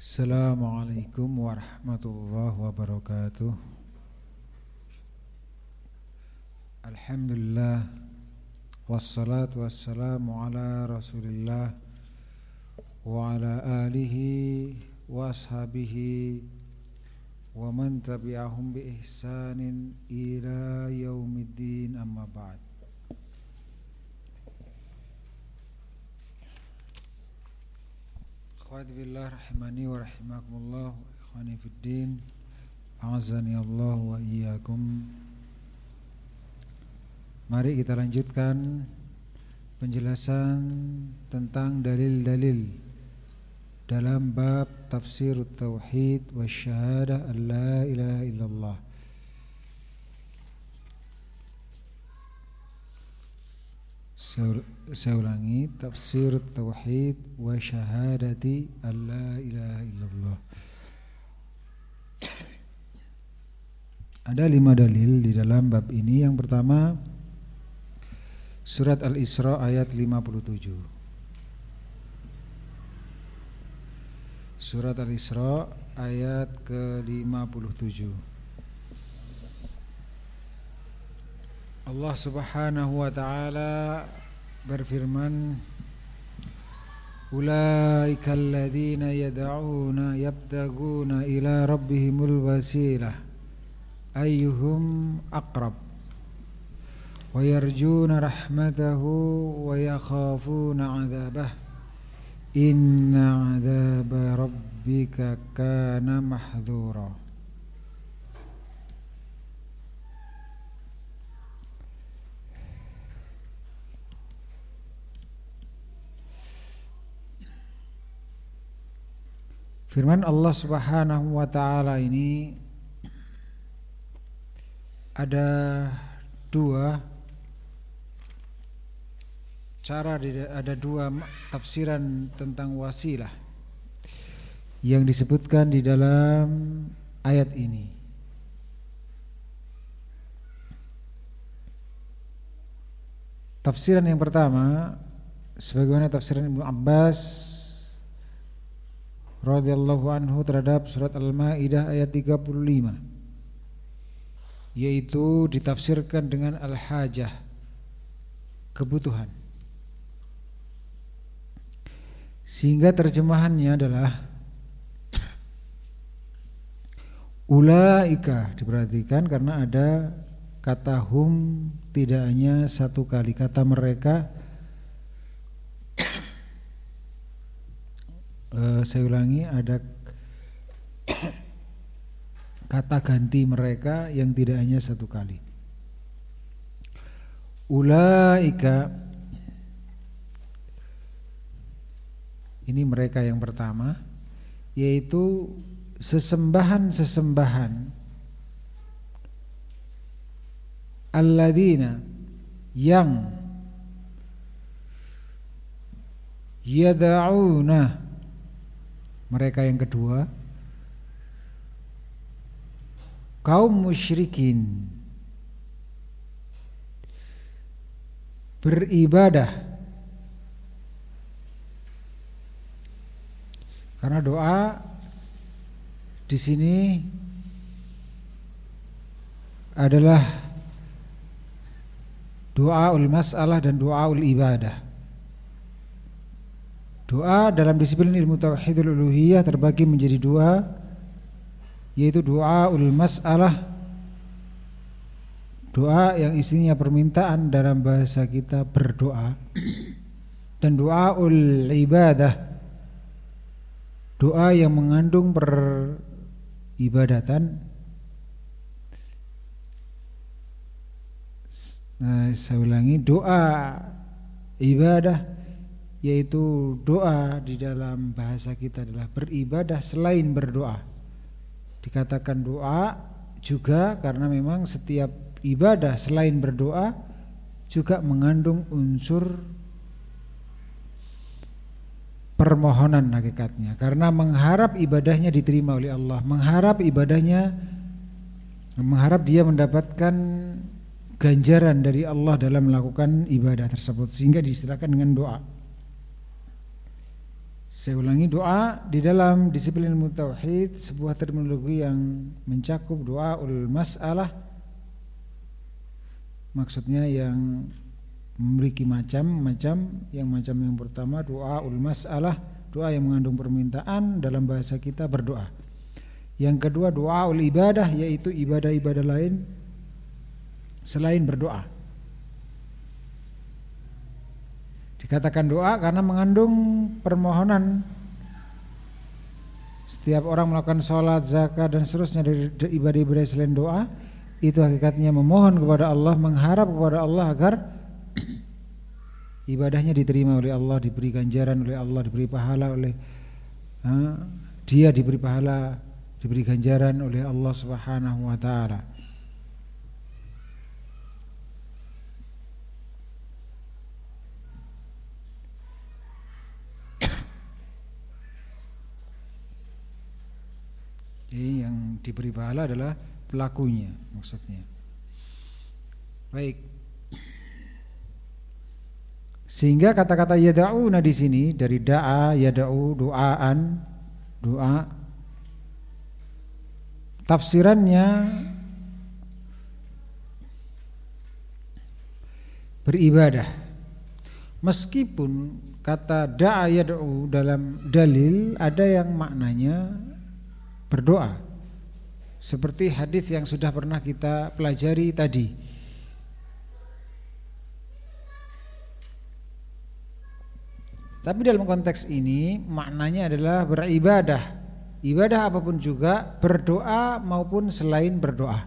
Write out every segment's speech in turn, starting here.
Assalamualaikum warahmatullahi wabarakatuh Alhamdulillah Wassalatu wassalamu ala rasulillah Wa ala alihi wa ashabihi Wa man tabi'ahum bi ihsanin ila yaumiddin amma ba'd Akhwati billah rahimani wa rahimakumullah Ikhwani fiddin A'azani Allah wa iyyakum Mari kita lanjutkan penjelasan tentang dalil-dalil dalam bab tafsir tauhid wa syahadah la ilaha illallah. Saya ulangi tafsir tauhid wa syahadati la ilaha illallah. Ada lima dalil di dalam bab ini. Yang pertama Surat Al-Isra ayat 57 Surat Al-Isra ayat ke-57 Allah Subhanahu wa taala berfirman Ulaika alladhina yad'una yabtaguna ila rabbihimul wasilah ayyuhum aqrab ويرجون رحمته ويخافون عذابه إن عذاب ربك كان محذورا Firman Allah Subhanahu wa taala ini ada dua cara ada dua tafsiran tentang wasilah yang disebutkan di dalam ayat ini. Tafsiran yang pertama sebagaimana tafsiran Ibnu Abbas radhiyallahu anhu terhadap surat Al-Maidah ayat 35 yaitu ditafsirkan dengan al-hajah kebutuhan. Sehingga terjemahannya adalah Ulaika diperhatikan karena ada kata hum tidak hanya satu kali. Kata mereka uh, saya ulangi ada kata ganti mereka yang tidak hanya satu kali. Ulaika Ini mereka yang pertama yaitu sesembahan-sesembahan alladzina yang yad'una mereka yang kedua kaum musyrikin beribadah Karena doa di sini adalah doa ul masalah dan doa ul ibadah. Doa dalam disiplin ilmu tauhidul uluhiyah terbagi menjadi dua yaitu doa ul masalah doa yang isinya permintaan dalam bahasa kita berdoa dan doa ul ibadah doa yang mengandung peribadatan. Nah saya ulangi doa ibadah yaitu doa di dalam bahasa kita adalah beribadah selain berdoa. Dikatakan doa juga karena memang setiap ibadah selain berdoa juga mengandung unsur permohonan hakikatnya. Karena mengharap ibadahnya diterima oleh Allah mengharap ibadahnya mengharap dia mendapatkan ganjaran dari Allah dalam melakukan ibadah tersebut sehingga diistilahkan dengan doa Saya ulangi doa. Di dalam disiplin ilmu tauhid sebuah terminologi yang mencakup doa ul masalah maksudnya yang memiliki macam-macam yang macam yang pertama doa ul masalah doa yang mengandung permintaan dalam bahasa kita berdoa. Yang kedua doa ul ibadah yaitu ibadah-ibadah lain selain berdoa Dikatakan doa karena mengandung permohonan. Setiap orang melakukan sholat, zakat dan seterusnya dari ibadah-ibadah selain doa itu hakikatnya memohon kepada Allah, mengharap kepada Allah agar ibadahnya diterima oleh Allah, diberi ganjaran oleh Allah, diberi pahala oleh dia diberi pahala, diberi ganjaran oleh Allah Subhanahu wa taala. Jadi yang diberi pahala adalah pelakunya maksudnya. Baik. Sehingga kata-kata yada'una di sini dari da'a yada'u doaan doa tafsirannya beribadah. Meskipun kata da'a yada'u dalam dalil ada yang maknanya berdoa seperti hadis yang sudah pernah kita pelajari tadi. Tapi dalam konteks ini maknanya adalah beribadah. Ibadah apa pun juga berdoa maupun selain berdoa.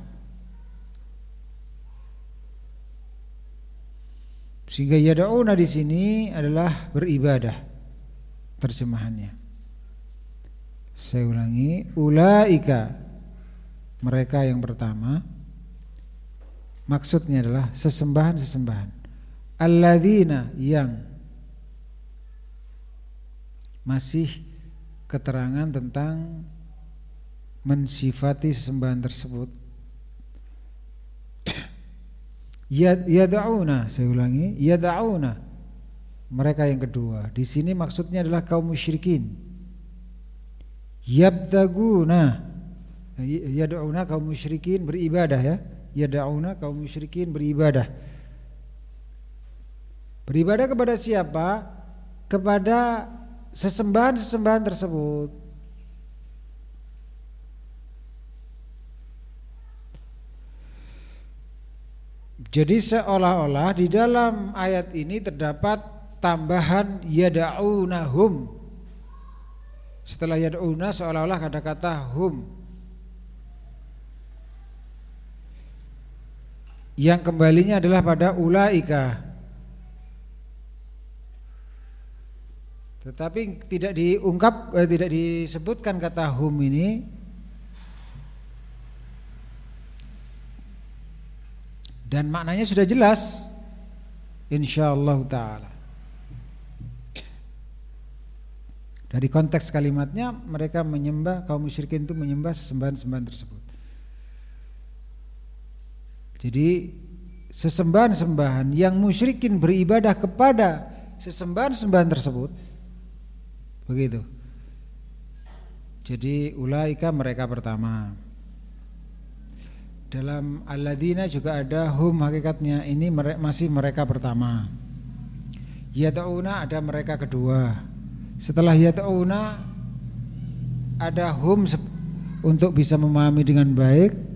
Sehingga yada'una di sini adalah beribadah terjemahannya. Saya ulangi, ulaika mereka yang pertama maksudnya adalah sesembahan-sesembahan. Alladzina yang masih keterangan tentang mensifati sesembahan tersebut. Yada'una, saya ulangi, yada'una mereka yang kedua. Di sini maksudnya adalah kaum musyrikin yabtaguna yad'una kaum musyrikin beribadah ya. Yad'una kaum musyrikin beribadah. Beribadah kepada siapa? Kepada sesembahan-sesembahan tersebut. Jadi seolah-olah di dalam ayat ini terdapat tambahan yada'unahum setelah yad'una seolah-olah ada kata hum Yang kembalinya adalah pada ulaika. Tetapi tidak diungkap eh, tidak disebutkan kata hum ini. Dan maknanya sudah jelas. Insyaallah taala. Dari konteks kalimatnya mereka menyembah kaum musyrikin itu menyembah sesembahan-sembahan tersebut. Jadi sesembahan-sembahan yang musyrikin beribadah kepada sesembahan-sembahan tersebut begitu. Jadi ulaika mereka pertama. Dalam alladzina juga ada hum hakikatnya ini masih mereka pertama. Yad'una ada mereka kedua. Setelah yata'una ada hum untuk bisa memahami dengan baik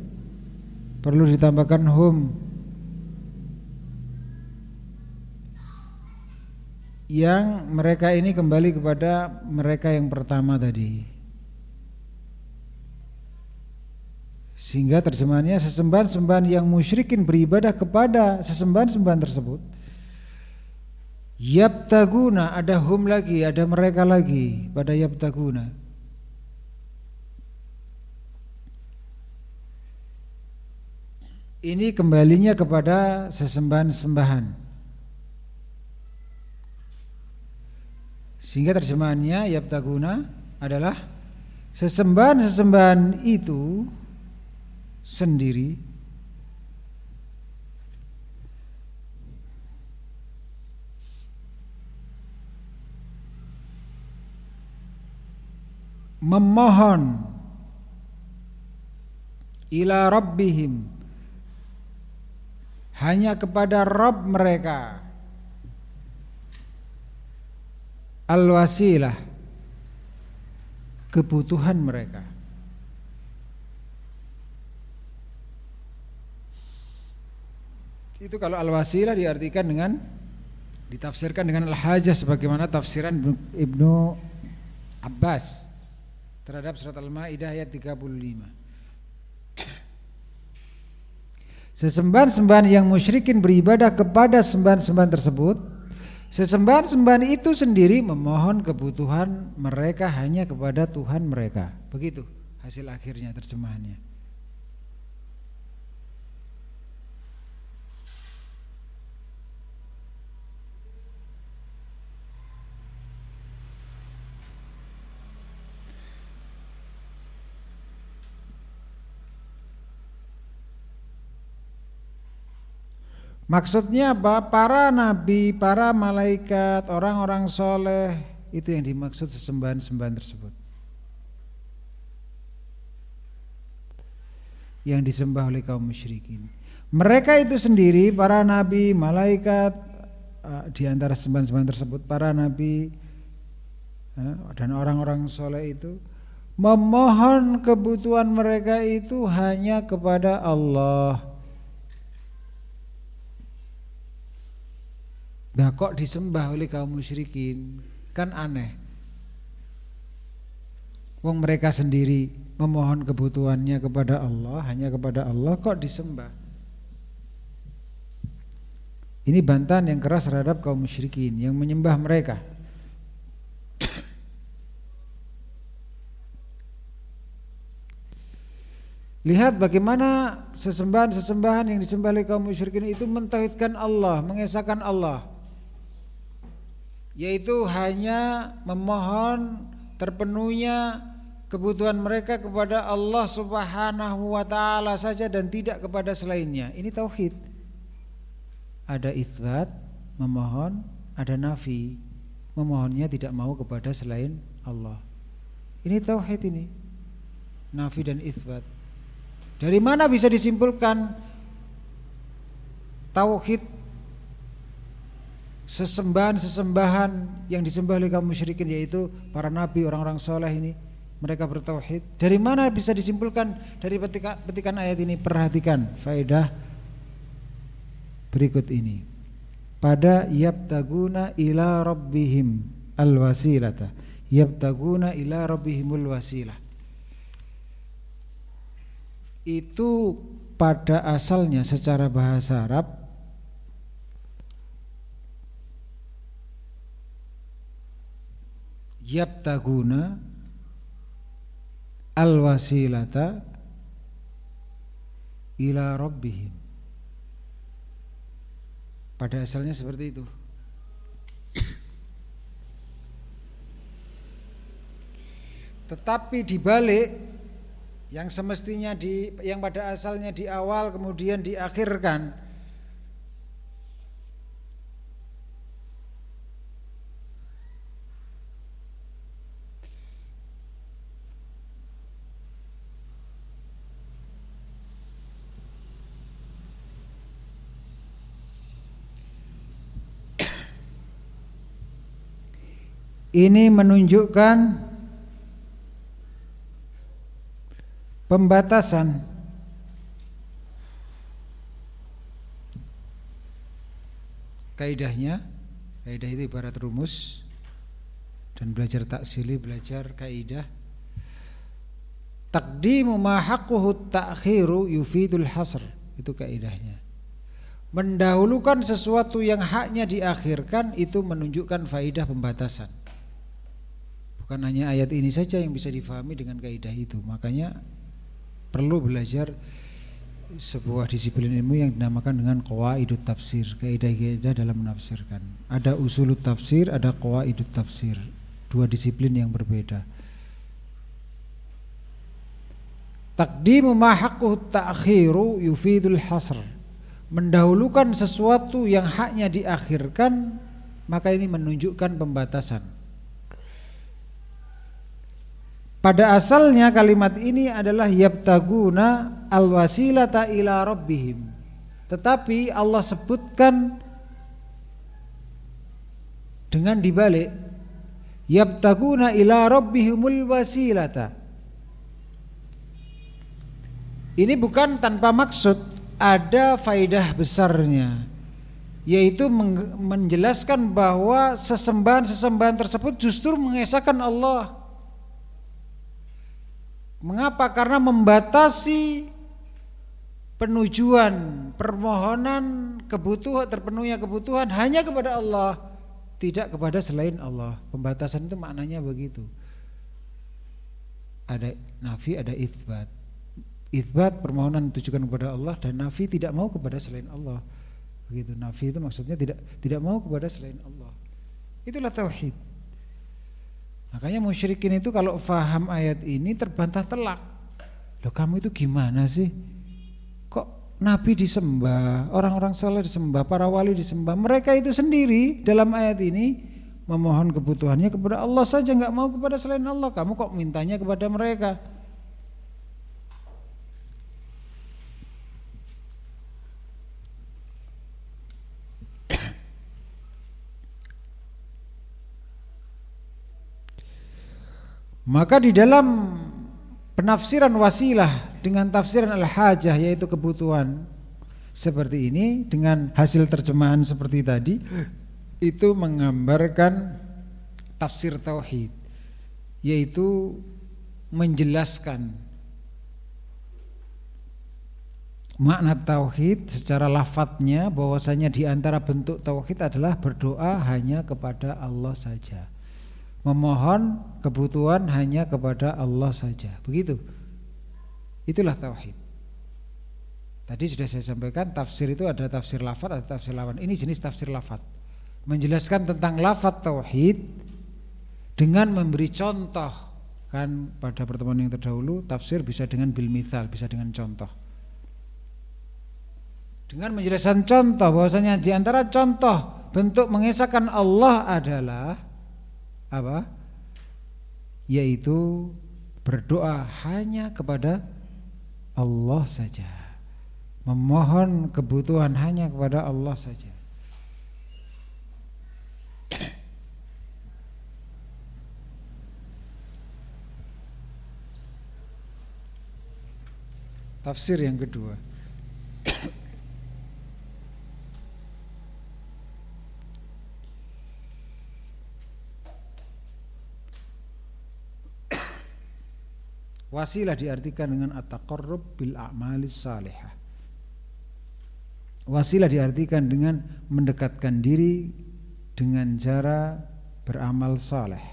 perlu ditambahkan hum yang mereka ini kembali kepada mereka yang pertama tadi. Sehingga terjemahannya sesembahan-sembahan yang musyrikin beribadah kepada sesembahan-sembahan tersebut Yabtaguna ada hum lagi, ada mereka lagi pada yabtaguna. Ini kembalinya kepada sesembahan-sembahan. Sehingga terjemahannya yabtaguna adalah sesembahan-sesembahan itu sendiri memohon ila rabbihim hanya kepada Rabb mereka. Al-wasilah. Kebutuhan mereka. Itu kalau al-wasilah diartikan dengan ditafsirkan dengan al-hajah sebagaimana tafsiran Ibnu Abbas terhadap surat Al-Maidah ayat 35 Sesembahan-sembahan yang musyrikin beribadah kepada sembahan-sembahan tersebut Sesembahan-sembahan itu sendiri memohon kebutuhan mereka hanya kepada Tuhan mereka. Begitu hasil akhirnya terjemahannya. Maksudnya apa? Para nabi, para malaikat, orang-orang soleh itu yang dimaksud sesembahan-sembahan tersebut. Yang disembah oleh kaum musyrikin. Mereka itu sendiri, para nabi, malaikat, eh, di antara sembahan-sembahan tersebut, para nabi eh, dan orang-orang soleh itu memohon kebutuhan mereka itu hanya kepada Allah. Nah kok disembah oleh kaum musyrikin? Kan aneh. Wong mereka sendiri memohon kebutuhannya kepada Allah Hanya kepada Allah kok disembah? Ini bantahan yang keras terhadap kaum musyrikin Yang menyembah mereka. Lihat bagaimana sesembahan-sesembahan yang disembah oleh kaum musyrikin itu mentauhidkan Allah, mengesahkan Allah yaitu hanya memohon terpenuhnya kebutuhan mereka kepada Allah Subhanahu wa taala saja dan tidak kepada selainnya. Ini tauhid. Ada itsbat, memohon, ada nafi. Memohonnya tidak mau kepada selain Allah. Ini tauhid ini. Nafi dan itsbat. Dari mana bisa disimpulkan tauhid sesembahan-sesembahan yang disembah oleh kaum musyrikin yaitu para nabi, orang-orang soleh ini mereka bertauhid. Dari mana bisa disimpulkan dari petikan, petikan ayat ini? Perhatikan faedah berikut ini. Pada yabtaguna ila rabbihim alwasilata. Yabtaguna ila rabbihimul wasilah. Itu pada asalnya secara bahasa Arab yabtaguna alwasilata ila rabbihim. Pada asalnya seperti itu. Tetapi dibalik yang semestinya di yang pada asalnya di awal kemudian diakhirkan Ini menunjukkan pembatasan. Kaidahnya kaidah itu ibarat rumus. Dan belajar taksili belajar kaidah. Takdimu ma ta'khiru yufidul hasr. Itu kaidahnya. Mendahulukan sesuatu yang haknya diakhirkan itu menunjukkan faidah pembatasan Bukan hanya ayat ini saja yang bisa difahami dengan kaidah itu. Makanya perlu belajar sebuah disiplin ilmu yang dinamakan dengan qawaidut tafsir, kaidah-kaidah dalam menafsirkan. Ada usulut tafsir, ada qawaidut tafsir. Dua disiplin yang berbeda. Takdimu ma ta'khiru yufidul hasr. Mendahulukan sesuatu yang haknya diakhirkan maka ini menunjukkan pembatasan pada asalnya kalimat ini adalah yabtaguna alwasilata ila rabbihim. Tetapi Allah sebutkan dengan dibalik yabtaguna ila rabbihimul wasilata. Ini bukan tanpa maksud, ada faidah besarnya yaitu menjelaskan bahwa sesembahan-sesembahan tersebut justru mengesahkan Allah. Mengapa? Karena membatasi penujuan, permohonan, kebutuhan terpenuhnya kebutuhan hanya kepada Allah, tidak kepada selain Allah. Pembatasan itu maknanya begitu. Ada nafi, ada itsbat. Itsbat permohonan ditujukan kepada Allah dan nafi tidak mau kepada selain Allah. Begitu nafi itu maksudnya tidak tidak mau kepada selain Allah. Itulah tauhid. Makanya musyrikin itu kalau faham ayat ini terbantah telak. Loh kamu itu gimana sih? Kok nabi disembah, orang-orang saleh disembah, para wali disembah. Mereka itu sendiri dalam ayat ini memohon kebutuhannya kepada Allah saja nggak mau kepada selain Allah. Kamu kok mintanya kepada mereka? Maka di dalam penafsiran wasilah dengan tafsiran al-hajah yaitu kebutuhan seperti ini dengan hasil terjemahan seperti tadi itu menggambarkan tafsir tauhid yaitu menjelaskan makna tauhid secara lafadznya bahwasanya di antara bentuk tauhid adalah berdoa hanya kepada Allah saja memohon kebutuhan hanya kepada Allah saja. Begitu. Itulah tauhid. Tadi sudah saya sampaikan tafsir itu ada tafsir lafaz, ada tafsir lawan. Ini jenis tafsir lafaz. Menjelaskan tentang lafaz tauhid dengan memberi contoh. Kan pada pertemuan yang terdahulu tafsir bisa dengan bil mithal, bisa dengan contoh. Dengan menjelaskan contoh bahwasanya di antara contoh bentuk mengesahkan Allah adalah apa? Yaitu berdoa hanya kepada Allah saja. Memohon kebutuhan hanya kepada Allah saja. Tafsir yang kedua Wasilah diartikan dengan at-taqarrub bil a'malis salihah. Wasilah diartikan dengan mendekatkan diri dengan cara beramal saleh.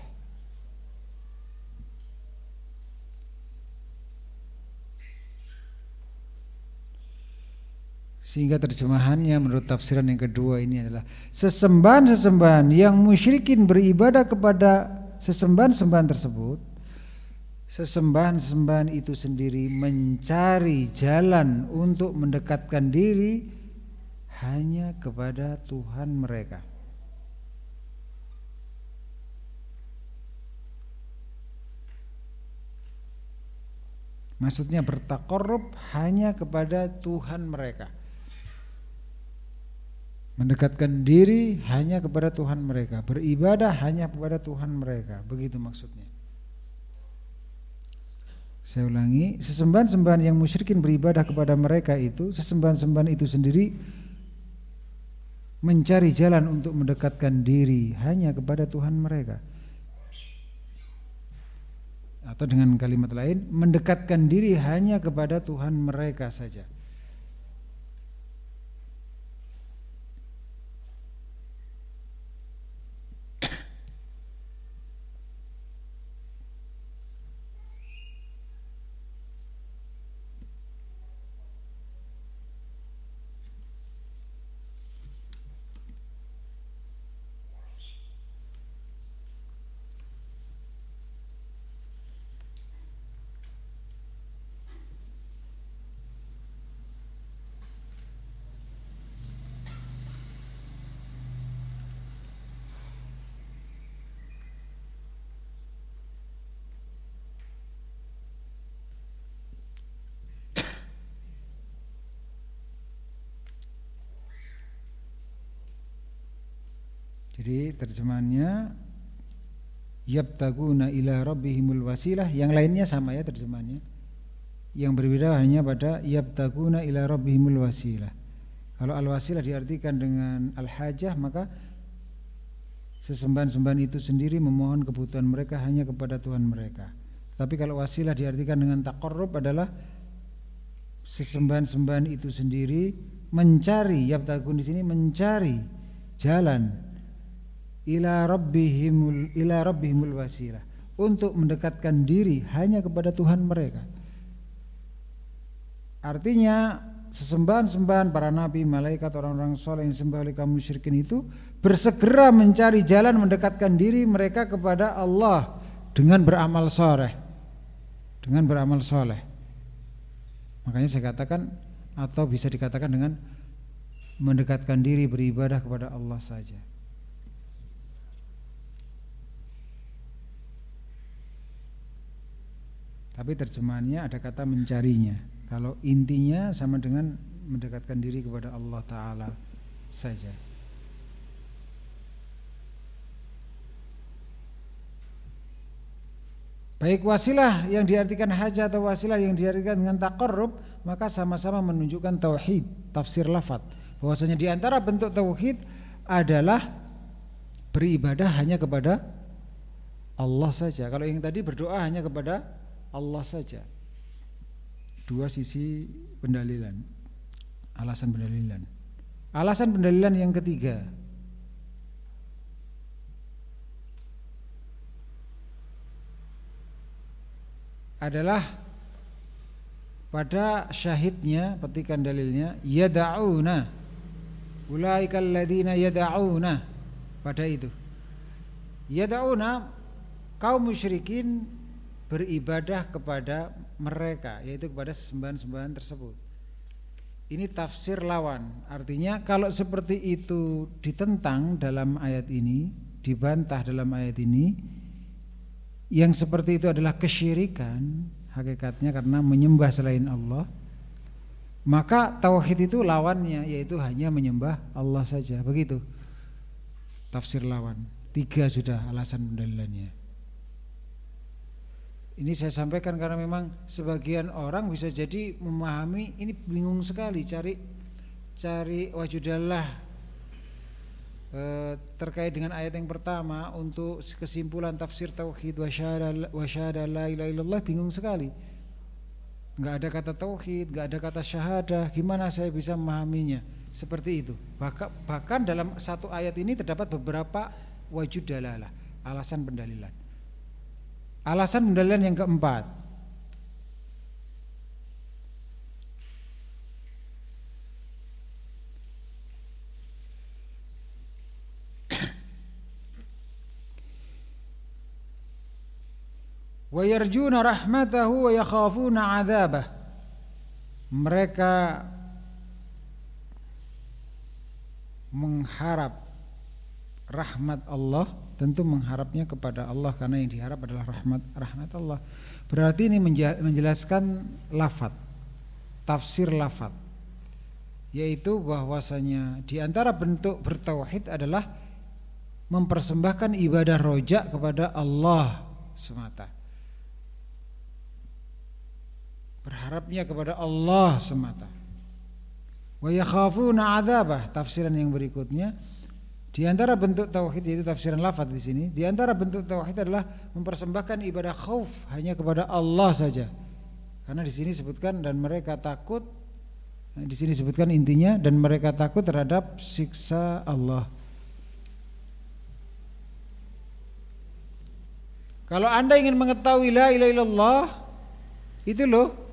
Sehingga terjemahannya menurut tafsiran yang kedua ini adalah sesembahan-sesembahan yang musyrikin beribadah kepada sesembahan-sembahan tersebut sesembahan-sesembahan itu sendiri mencari jalan untuk mendekatkan diri hanya kepada Tuhan mereka. Maksudnya bertakorup hanya kepada Tuhan mereka. Mendekatkan diri hanya kepada Tuhan mereka, beribadah hanya kepada Tuhan mereka. Begitu maksudnya. Saya ulangi, sesembahan-sembahan yang musyrikin beribadah kepada mereka itu, sesembahan-sembahan itu sendiri mencari jalan untuk mendekatkan diri hanya kepada Tuhan mereka. Atau dengan kalimat lain, mendekatkan diri hanya kepada Tuhan mereka saja. Jadi terjemahannya yabtaguna ila rabbihimul wasilah, yang lainnya sama ya terjemahannya. Yang berbeda hanya pada yabtaguna ila rabbihimul wasilah. Kalau al-wasilah diartikan dengan al-hajah maka sesembahan-sembahan itu sendiri memohon kebutuhan mereka hanya kepada Tuhan mereka. Tapi kalau wasilah diartikan dengan taqarrub adalah sesembahan-sembahan itu sendiri mencari yabtagun di sini mencari jalan ila rabbihimul ila rabbihimul wasilah untuk mendekatkan diri hanya kepada Tuhan mereka. Artinya sesembahan-sembahan para nabi, malaikat, orang-orang soleh yang sembah oleh kaum musyrikin itu bersegera mencari jalan mendekatkan diri mereka kepada Allah dengan beramal soleh, dengan beramal soleh. Makanya saya katakan atau bisa dikatakan dengan mendekatkan diri beribadah kepada Allah saja. Tapi terjemahannya ada kata mencarinya. Kalau intinya sama dengan mendekatkan diri kepada Allah Ta'ala saja. Baik wasilah yang diartikan hajat atau wasilah yang diartikan dengan takarrub Maka sama-sama menunjukkan tauhid, tafsir lafad Bahwasanya di antara bentuk tauhid adalah beribadah hanya kepada Allah saja. Kalau yang tadi berdoa hanya kepada Allah saja. Dua sisi pendalilan. Alasan pendalilan. Alasan pendalilan yang ketiga. Adalah pada syahidnya petikan dalilnya yada'una. Ulaikal ladina yada'una. Pada itu. Yada'una kaum musyrikin beribadah kepada mereka yaitu kepada sembahan-sembahan tersebut. Ini tafsir lawan. Artinya kalau seperti itu ditentang dalam ayat ini, dibantah dalam ayat ini, yang seperti itu adalah kesyirikan hakikatnya karena menyembah selain Allah. Maka tauhid itu lawannya yaitu hanya menyembah Allah saja. Begitu. Tafsir lawan. Tiga sudah alasan pendalilannya. Ini saya sampaikan karena memang sebagian orang bisa jadi memahami ini bingung sekali cari cari wajudallah e, terkait dengan ayat yang pertama untuk kesimpulan tafsir tauhid wasyada la bingung sekali. Enggak ada kata tauhid, enggak ada kata syahadah, gimana saya bisa memahaminya? Seperti itu. Bahkan bahkan dalam satu ayat ini terdapat beberapa wajud dalalah, alasan pendalilan. Alasan pendalilan yang keempat. Wa rahmatahu wa yakhafuna mereka mengharap rahmat Allah tentu mengharapnya kepada Allah karena yang diharap adalah rahmat rahmat Allah. Berarti ini menjelaskan lafat, tafsir lafat, yaitu bahwasanya di antara bentuk bertauhid adalah mempersembahkan ibadah rojak kepada Allah semata. Berharapnya kepada Allah semata. Wa yakhafuna adzabah, tafsiran yang berikutnya di antara bentuk tauhid yaitu tafsiran lafaz di sini, di antara bentuk tauhid adalah mempersembahkan ibadah khauf hanya kepada Allah saja. Karena di sini disebutkan dan mereka takut di sini disebutkan intinya dan mereka takut terhadap siksa Allah. Kalau Anda ingin mengetahui la ilaha illallah itu loh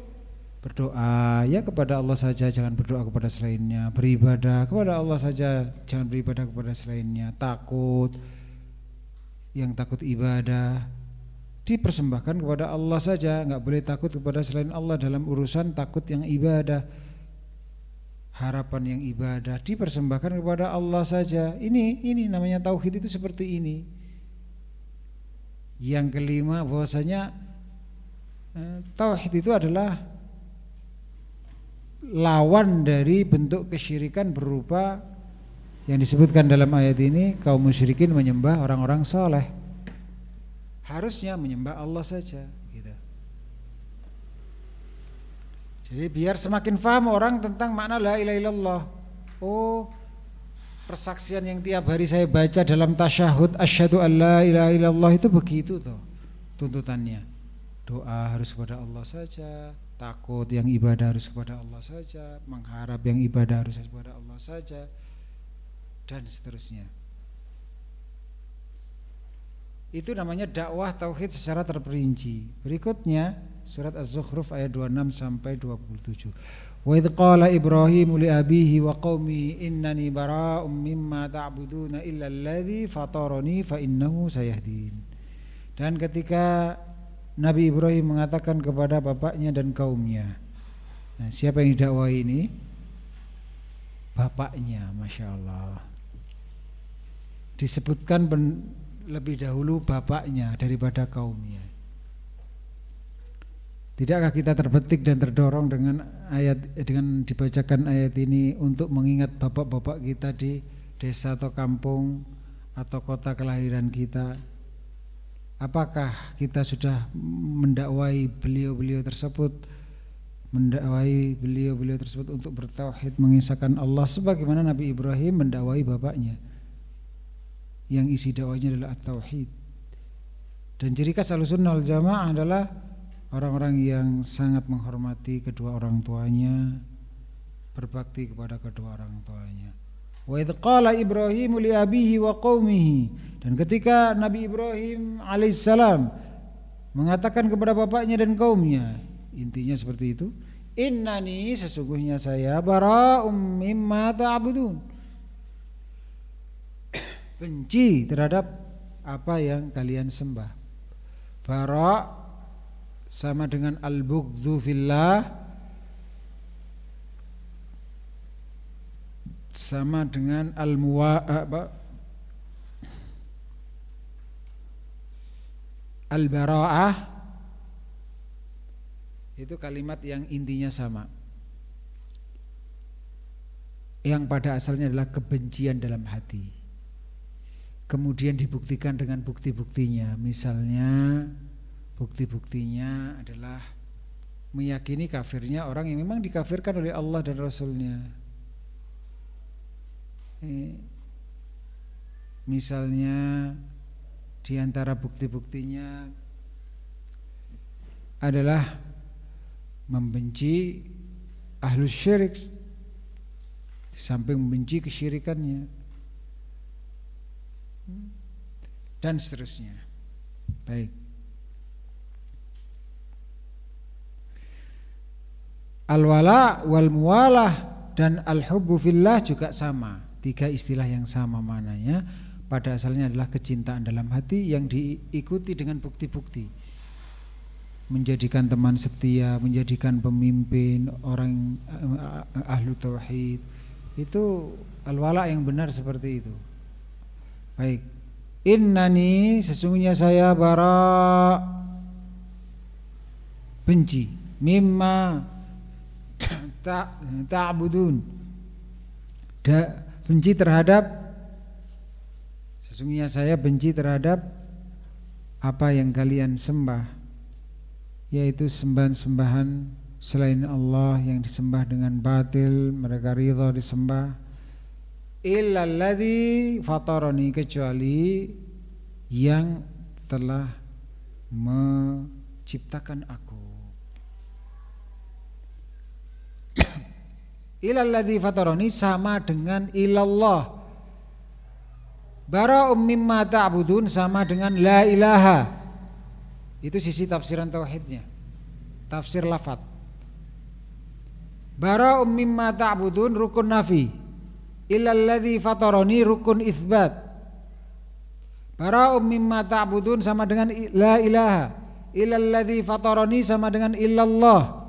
Berdoa ya kepada Allah saja, jangan berdoa kepada selainnya. Beribadah kepada Allah saja, jangan beribadah kepada selainnya. Takut, yang takut ibadah dipersembahkan kepada Allah saja, nggak boleh takut kepada selain Allah dalam urusan takut yang ibadah. Harapan yang ibadah dipersembahkan kepada Allah saja. Ini ini namanya tauhid itu seperti ini. Yang kelima bahwasanya eh, tauhid itu adalah lawan dari bentuk kesyirikan berupa Yang disebutkan dalam ayat ini kaum musyrikin menyembah orang-orang soleh. Harusnya menyembah Allah saja. Gitu. Jadi biar semakin faham orang tentang makna la ilaha illallah. Oh, persaksian yang tiap hari saya baca dalam tasyahud asyhadu alla ilaha illallah itu begitu tuh tuntutannya. Doa harus kepada Allah saja, takut yang ibadah harus kepada Allah saja, mengharap yang ibadah harus kepada Allah saja dan seterusnya. Itu namanya dakwah tauhid secara terperinci. Berikutnya surat Az-Zukhruf ayat 26 sampai 27. Wa idh qala Ibrahim li abihi wa qaumihi innani bara'um mimma ta'buduna illa alladhi fatarani fa innahu sayahdin. Dan ketika Nabi Ibrahim mengatakan kepada bapaknya dan kaumnya. Nah, siapa yang didakwai ini? Bapaknya, masya Allah. Disebutkan lebih dahulu bapaknya daripada kaumnya. Tidakkah kita terbetik dan terdorong dengan ayat dengan dibacakan ayat ini untuk mengingat bapak-bapak kita di desa atau kampung atau kota kelahiran kita? Apakah kita sudah mendakwai beliau-beliau tersebut mendakwai beliau-beliau tersebut untuk bertauhid mengisahkan Allah sebagaimana Nabi Ibrahim mendakwai bapaknya? yang isi dakwahnya adalah at-tauhid. Dan ciri khas Ahlussunnah wal Jamaah adalah orang-orang yang sangat menghormati kedua orang tuanya, berbakti kepada kedua orang tuanya. Wa idh qala Ibrahim li abihi wa qaumihi dan ketika Nabi Ibrahim alaihissalam mengatakan kepada bapaknya dan kaumnya, intinya seperti itu, innani sesungguhnya saya bara'um mimma ta'budun benci terhadap apa yang kalian sembah. Bara sama dengan al-bughdhu fillah sama dengan al-muwa apa al-bara'ah itu kalimat yang intinya sama. Yang pada asalnya adalah kebencian dalam hati kemudian dibuktikan dengan bukti-buktinya. Misalnya bukti-buktinya adalah meyakini kafirnya orang yang memang dikafirkan oleh Allah dan Rasulnya. Misalnya di antara bukti-buktinya adalah membenci ahlus syirik samping membenci kesyirikannya dan seterusnya. Baik. Al-wala wal muwalah dan al-hubbu fillah juga sama. Tiga istilah yang sama mananya. Pada asalnya adalah kecintaan dalam hati yang diikuti dengan bukti-bukti. Menjadikan teman setia, menjadikan pemimpin, orang eh, ahlu tauhid. Itu al-wala yang benar seperti itu. Baik. Innani sesungguhnya saya bara benci mimma tak ta'budun. Da, benci terhadap sesungguhnya saya benci terhadap apa yang kalian sembah yaitu sembahan-sembahan selain Allah yang disembah dengan batil mereka ridha disembah. Illalladzi fatarani kecuali yang telah menciptakan aku illalladzi fatarani sama dengan ilallah. Bara mimma ta'budun sama dengan la ilaha. Itu sisi tafsiran tauhidnya. Tafsir lafat bara mimma ta'budun rukun nafi. Illalladzi fatarani rukun isbat bara'um mimma ta'budun sama dengan la ilaha. Illalladzi fatarani sama dengan illallah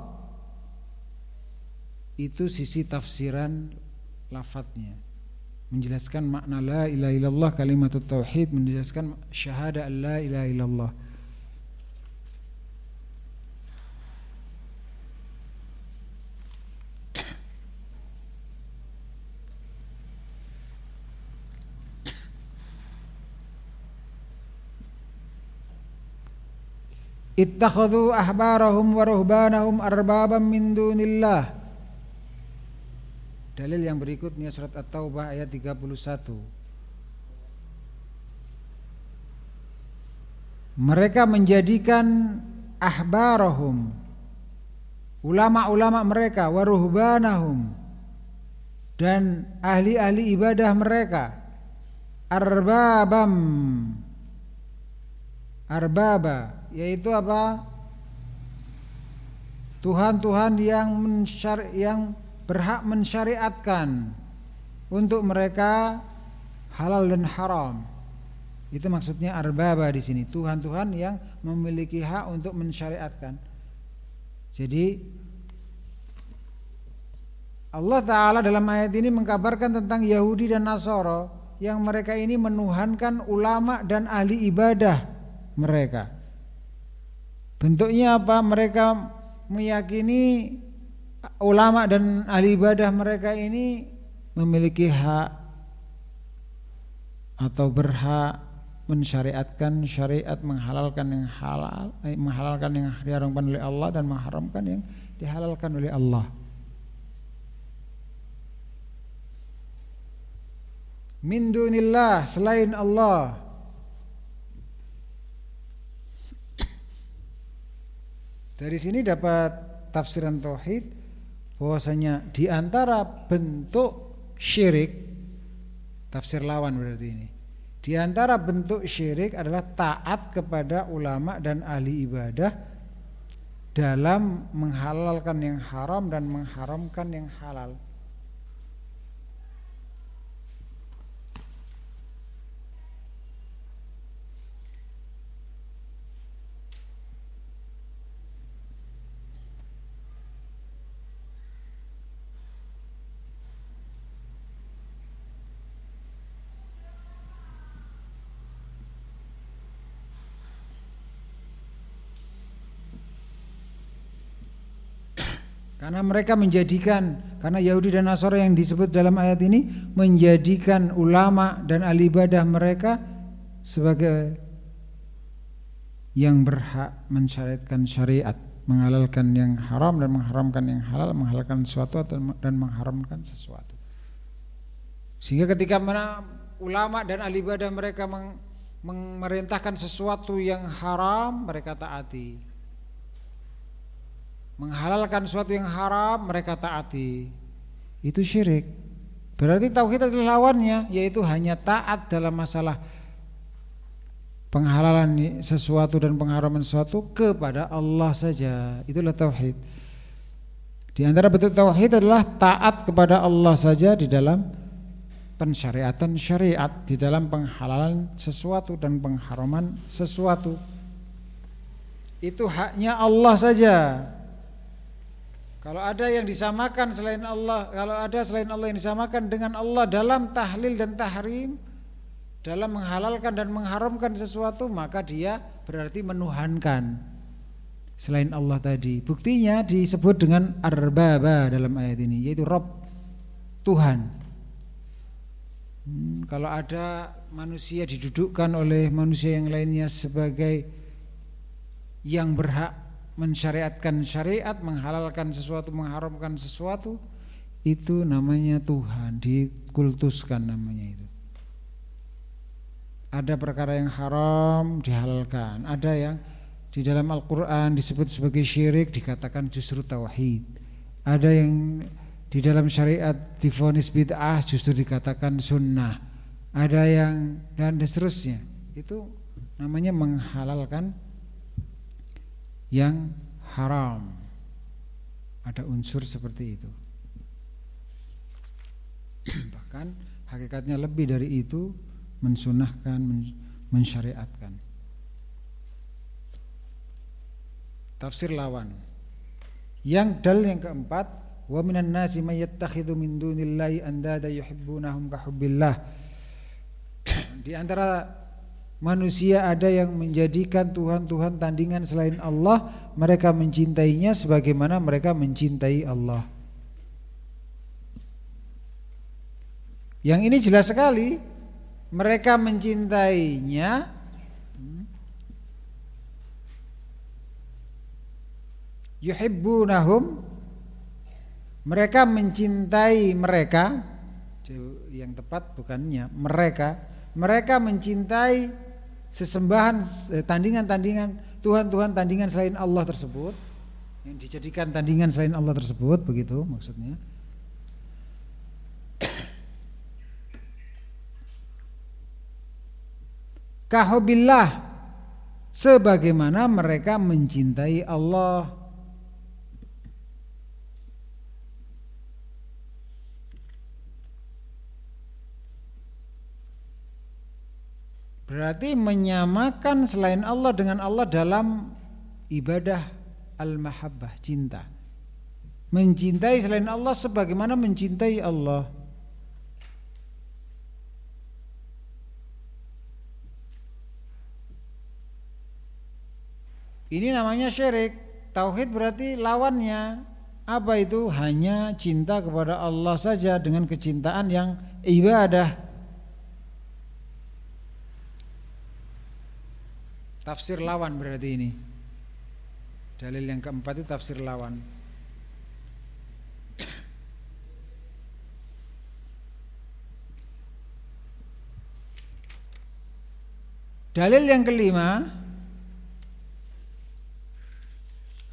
itu sisi tafsiran lafadznya. Menjelaskan makna la ilaha illallah kalimat tauhid menjelaskan syahada la ilaha illallah. Ittakhadhu ahbarahum wa ruhbanahum arbaban min dunillah dalil yang berikutnya surat at-taubah ayat 31 mereka menjadikan ahbarahum ulama-ulama mereka waruhbanahum dan ahli-ahli ibadah mereka arbabam arbaba yaitu apa? Tuhan-tuhan yang mensyari, yang berhak mensyariatkan untuk mereka halal dan haram. Itu maksudnya arbaba di sini, Tuhan-tuhan yang memiliki hak untuk mensyariatkan. Jadi Allah Ta'ala dalam ayat ini mengkabarkan tentang Yahudi dan Nasoro yang mereka ini menuhankan ulama dan ahli ibadah mereka. Bentuknya apa? Mereka meyakini ulama dan ahli ibadah mereka ini memiliki hak atau berhak mensyariatkan syariat menghalalkan yang halal eh, menghalalkan yang diharamkan oleh Allah dan mengharamkan yang dihalalkan oleh Allah. Min dunillah selain Allah. Dari sini dapat tafsiran tauhid bahwasanya di antara bentuk syirik tafsir lawan berarti ini. Di antara bentuk syirik adalah taat kepada ulama dan ahli ibadah dalam menghalalkan yang haram dan mengharamkan yang halal. Karena mereka menjadikan karena Yahudi dan Nasara yang disebut dalam ayat ini menjadikan ulama dan ahli ibadah mereka sebagai yang berhak mensyariatkan syariat, menghalalkan yang haram dan mengharamkan yang halal, menghalalkan sesuatu dan mengharamkan sesuatu. Sehingga ketika mana ulama dan ahli ibadah mereka memerintahkan sesuatu yang haram, mereka taati menghalalkan sesuatu yang haram mereka taati. Itu syirik. Berarti tauhid adalah lawannya yaitu hanya taat dalam masalah penghalalan sesuatu dan pengharaman sesuatu kepada Allah saja. Itulah tauhid. Di antara bentuk tauhid adalah taat kepada Allah saja di dalam pensyariatan syariat di dalam penghalalan sesuatu dan pengharaman sesuatu. Itu haknya Allah saja kalau ada yang disamakan selain Allah, kalau ada selain Allah yang disamakan dengan Allah dalam tahlil dan tahrim, dalam menghalalkan dan mengharamkan sesuatu, maka dia berarti menuhankan selain Allah tadi. Buktinya disebut dengan arbaba dalam ayat ini, yaitu Rob Tuhan. Hmm, kalau ada manusia didudukkan oleh manusia yang lainnya sebagai yang berhak mensyariatkan syariat, menghalalkan sesuatu, mengharamkan sesuatu, itu namanya Tuhan, dikultuskan namanya itu. Ada perkara yang haram dihalalkan, ada yang di dalam Al-Qur'an disebut sebagai syirik dikatakan justru tauhid. Ada yang di dalam syariat difonis bid'ah justru dikatakan sunnah. Ada yang dan seterusnya. Itu namanya menghalalkan yang haram. Ada unsur seperti itu. Bahkan hakikatnya lebih dari itu mensunahkan, mensyariatkan. Tafsir lawan. Yang dal yang keempat, wa minan nasi may yattakhidhu min dunillahi andada yuhibbunahum ka hubbillah. Di antara manusia ada yang menjadikan Tuhan-Tuhan tandingan selain Allah, mereka mencintainya sebagaimana mereka mencintai Allah. Yang ini jelas sekali, mereka mencintainya yuhibbunahum mereka mencintai mereka yang tepat bukannya mereka mereka mencintai sesembahan eh, tandingan-tandingan Tuhan-Tuhan tandingan selain Allah tersebut yang dijadikan tandingan selain Allah tersebut begitu maksudnya. Kahubillah sebagaimana mereka mencintai Allah Berarti menyamakan selain Allah dengan Allah dalam ibadah al-mahabbah, cinta. Mencintai selain Allah sebagaimana mencintai Allah. Ini namanya syirik. Tauhid berarti lawannya apa itu? Hanya cinta kepada Allah saja dengan kecintaan yang ibadah. Tafsir lawan berarti ini. Dalil yang keempat itu tafsir lawan. Dalil yang kelima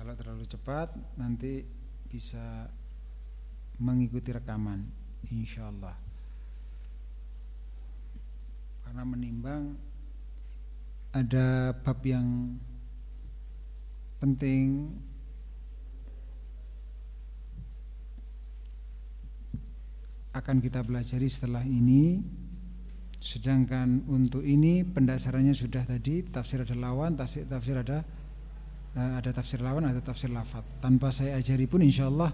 Kalau terlalu cepat nanti bisa mengikuti rekaman insya Allah Karena menimbang ada bab yang penting. Akan kita pelajari setelah ini. Sedangkan untuk ini pendasarannya sudah tadi. Tafsir ada lawan tafsir, tafsir ada eh, ada tafsir lawan ada tafsir lafat tanpa saya ajari pun insya Allah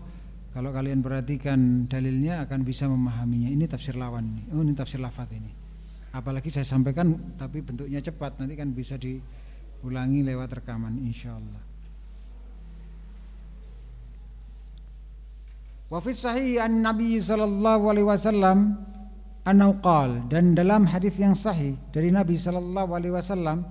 kalau kalian perhatikan dalilnya akan bisa memahaminya. Ini tafsir lawan ini. Oh ini tafsir lafat ini apalagi saya sampaikan tapi bentuknya cepat. Nanti kan bisa diulangi lewat rekaman insyaallah Wa fi sahih an Nabi sallallahu alaihi wasallam qal. Dan dalam hadis yang sahih dari Nabi sallallahu alaihi wasallam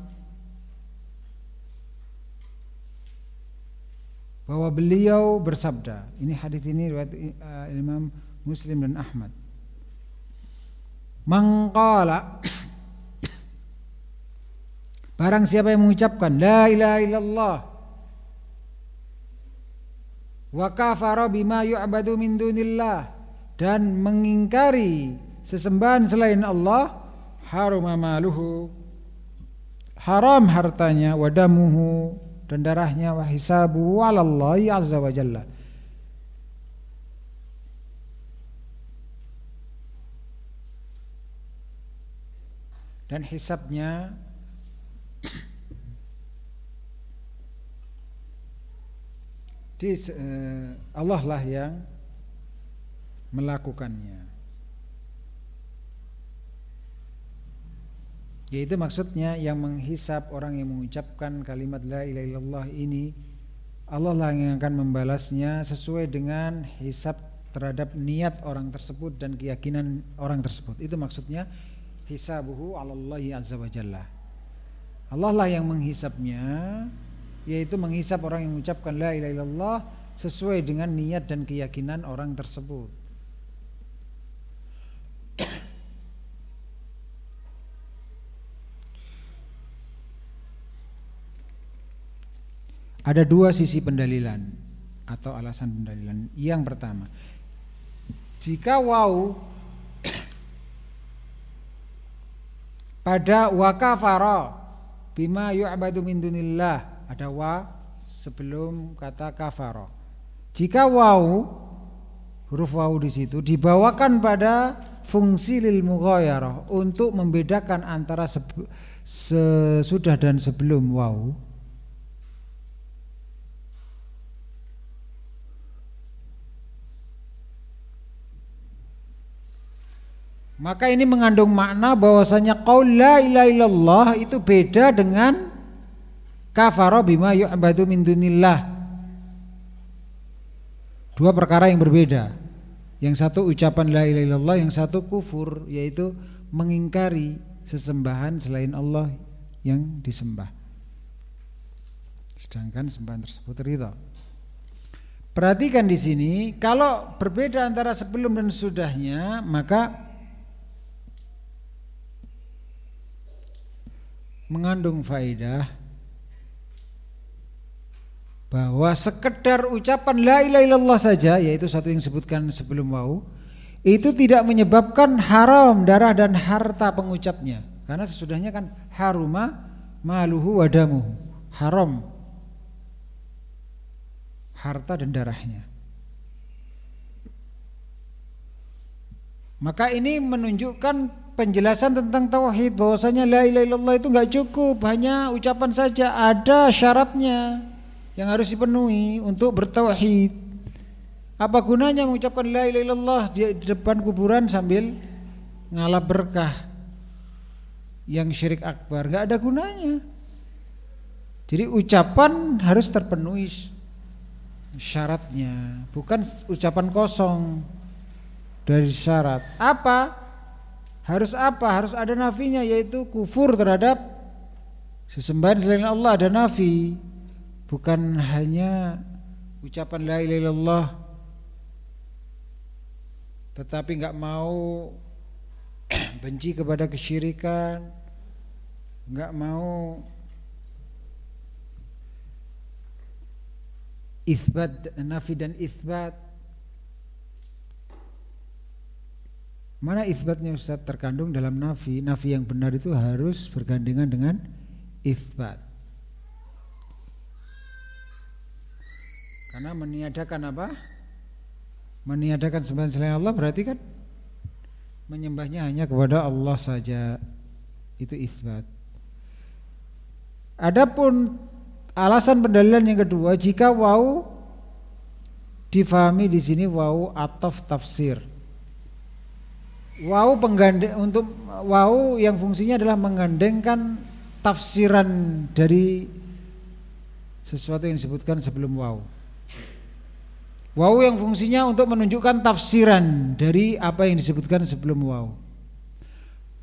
bahwa beliau bersabda ini hadis ini riwayat uh, Imam Muslim dan Ahmad Mangkala Barang siapa yang mengucapkan La ilaha illallah Wa kafara bima yu'badu min dunillah Dan mengingkari sesembahan selain Allah Harum amaluhu Haram hartanya Wadamuhu Dan darahnya Wa hisabu Walallahi azza wa jalla dan hisapnya di uh, Allah lah yang melakukannya. Yaitu maksudnya yang menghisap orang yang mengucapkan kalimat la ilaha illallah ini Allah lah yang akan membalasnya sesuai dengan hisap terhadap niat orang tersebut dan keyakinan orang tersebut. Itu maksudnya hisabuhu alallahi azza wa jalla. Allah lah yang menghisapnya yaitu menghisap orang yang mengucapkan la ilaha illallah sesuai dengan niat dan keyakinan orang tersebut. Ada dua sisi pendalilan atau alasan pendalilan. Yang pertama, jika wau pada wa kafara bima yu'badu min dunillah. Ada wa sebelum kata kafara. Jika wau huruf wau di situ dibawakan pada fungsi lil mughayarah untuk membedakan antara sesudah dan sebelum wau Maka ini mengandung makna bahwasanya qaul la ilaha illallah itu beda dengan kafara bima yu'badu min dunillah. Dua perkara yang berbeda. Yang satu ucapan la ilaha illallah, yang satu kufur yaitu mengingkari sesembahan selain Allah yang disembah. Sedangkan sembahan tersebut ridha. Perhatikan di sini, kalau berbeda antara sebelum dan sudahnya, maka mengandung faidah bahwa sekedar ucapan la ilaha illallah saja yaitu satu yang disebutkan sebelum wau itu tidak menyebabkan haram darah dan harta pengucapnya. Karena sesudahnya kan haruma maluhu wadamuhu haram. Harta dan darahnya. Maka ini menunjukkan penjelasan tentang tauhid bahwasanya la ilaha illallah itu enggak cukup hanya ucapan saja, ada syaratnya yang harus dipenuhi untuk bertauhid. Apa gunanya mengucapkan la ilaha illallah di depan kuburan sambil ngalap berkah yang syirik akbar? Enggak ada gunanya. Jadi ucapan harus terpenuhi syaratnya, bukan ucapan kosong dari syarat. Apa? Harus apa? Harus ada nafinya yaitu kufur terhadap sesembahan selain Allah ada nafi. Bukan hanya ucapan la ilaha illallah tetapi enggak mau benci kepada kesyirikan, enggak mau isbat nafi dan isbat mana isbatnya Ustaz? Terkandung dalam nafi. Nafi yang benar itu harus bergandengan dengan isbat. Karena meniadakan apa? Meniadakan sembahan selain Allah berarti kan menyembahnya hanya kepada Allah saja. Itu isbat. Adapun Alasan pendalilan yang kedua, jika wau difahami di sini wau ataf tafsir. Wau penggandeng untuk wau yang fungsinya adalah menggandengkan tafsiran dari sesuatu yang disebutkan sebelum wau. Wau yang fungsinya untuk menunjukkan tafsiran dari apa yang disebutkan sebelum wau.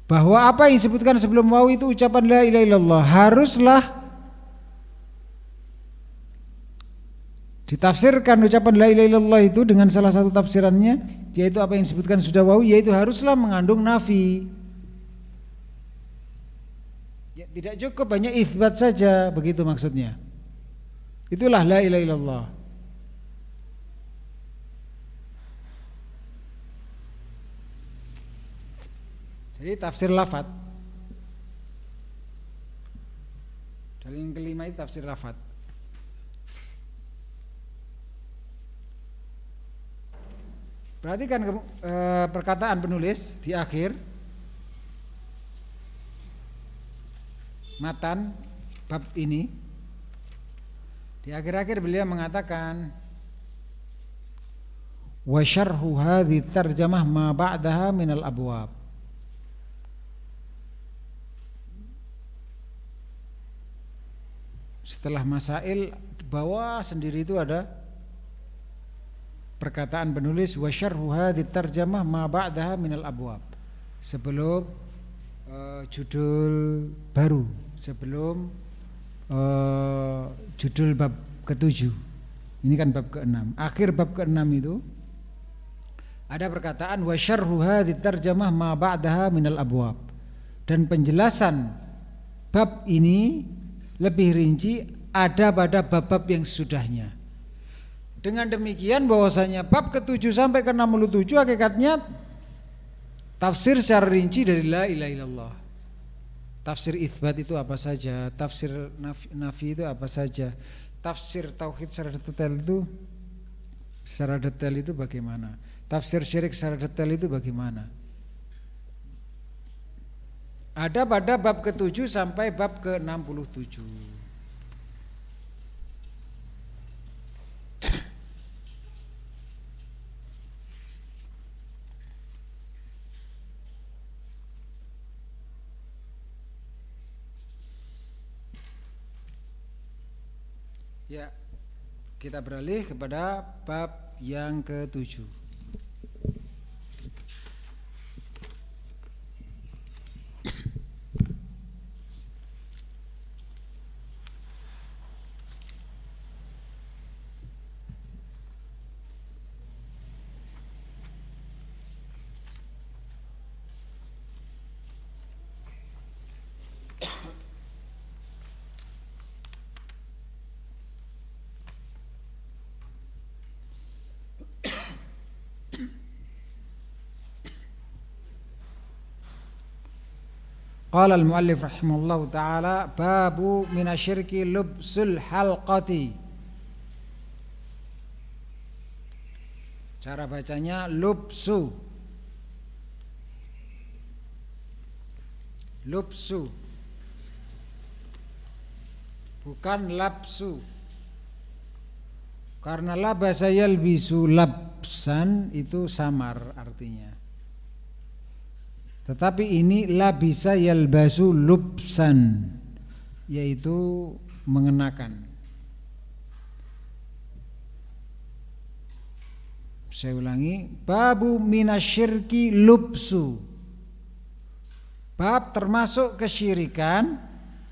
Bahwa apa yang disebutkan sebelum wau itu ucapan la ilaha illallah haruslah Ditafsirkan ucapan la ilaha illallah itu dengan salah satu tafsirannya yaitu apa yang disebutkan sudah wau yaitu haruslah mengandung nafi. Ya, tidak cukup hanya isbat saja begitu maksudnya. Itulah la ilaha illallah. Jadi tafsir lafat. Dalil kelima itu tafsir lafat. Perhatikan e, perkataan penulis di akhir matan bab ini. Di akhir-akhir beliau mengatakan wa syarhu hadhi tarjamah ma ba'daha minal abwab. Setelah masail bawah sendiri itu ada perkataan penulis wa syarhu hadhi tarjamah ma ba'daha minal abwab. Sebelum uh, judul baru sebelum uh, judul bab ketujuh. Ini kan bab keenam. Akhir bab keenam itu ada perkataan wa syarhu hadhi tarjamah ma ba'daha minal abwab. Dan penjelasan bab ini lebih rinci ada pada bab-bab yang sudahnya dengan demikian bahwasanya bab ke-7 sampai ke-67 hakikatnya tafsir secara rinci dari la ilaha illallah. Tafsir itsbat itu apa saja, tafsir nafi, nafi itu apa saja, tafsir tauhid secara detail itu secara detail itu bagaimana? Tafsir syirik secara detail itu bagaimana? Ada pada bab ke-7 sampai bab ke-67. Ya, kita beralih kepada bab yang ketujuh. Qala al-muallif rahimahullahu taala babu minasyirki lubsul halqati. Cara bacanya lubsu. Lubsu. Bukan lapsu. Karena labasa yalbisu labsan itu samar artinya. Tetapi ini labisa yalbasu lubsan yaitu mengenakan. Saya ulangi, babu minasyirki lubsu. Bab termasuk kesyirikan,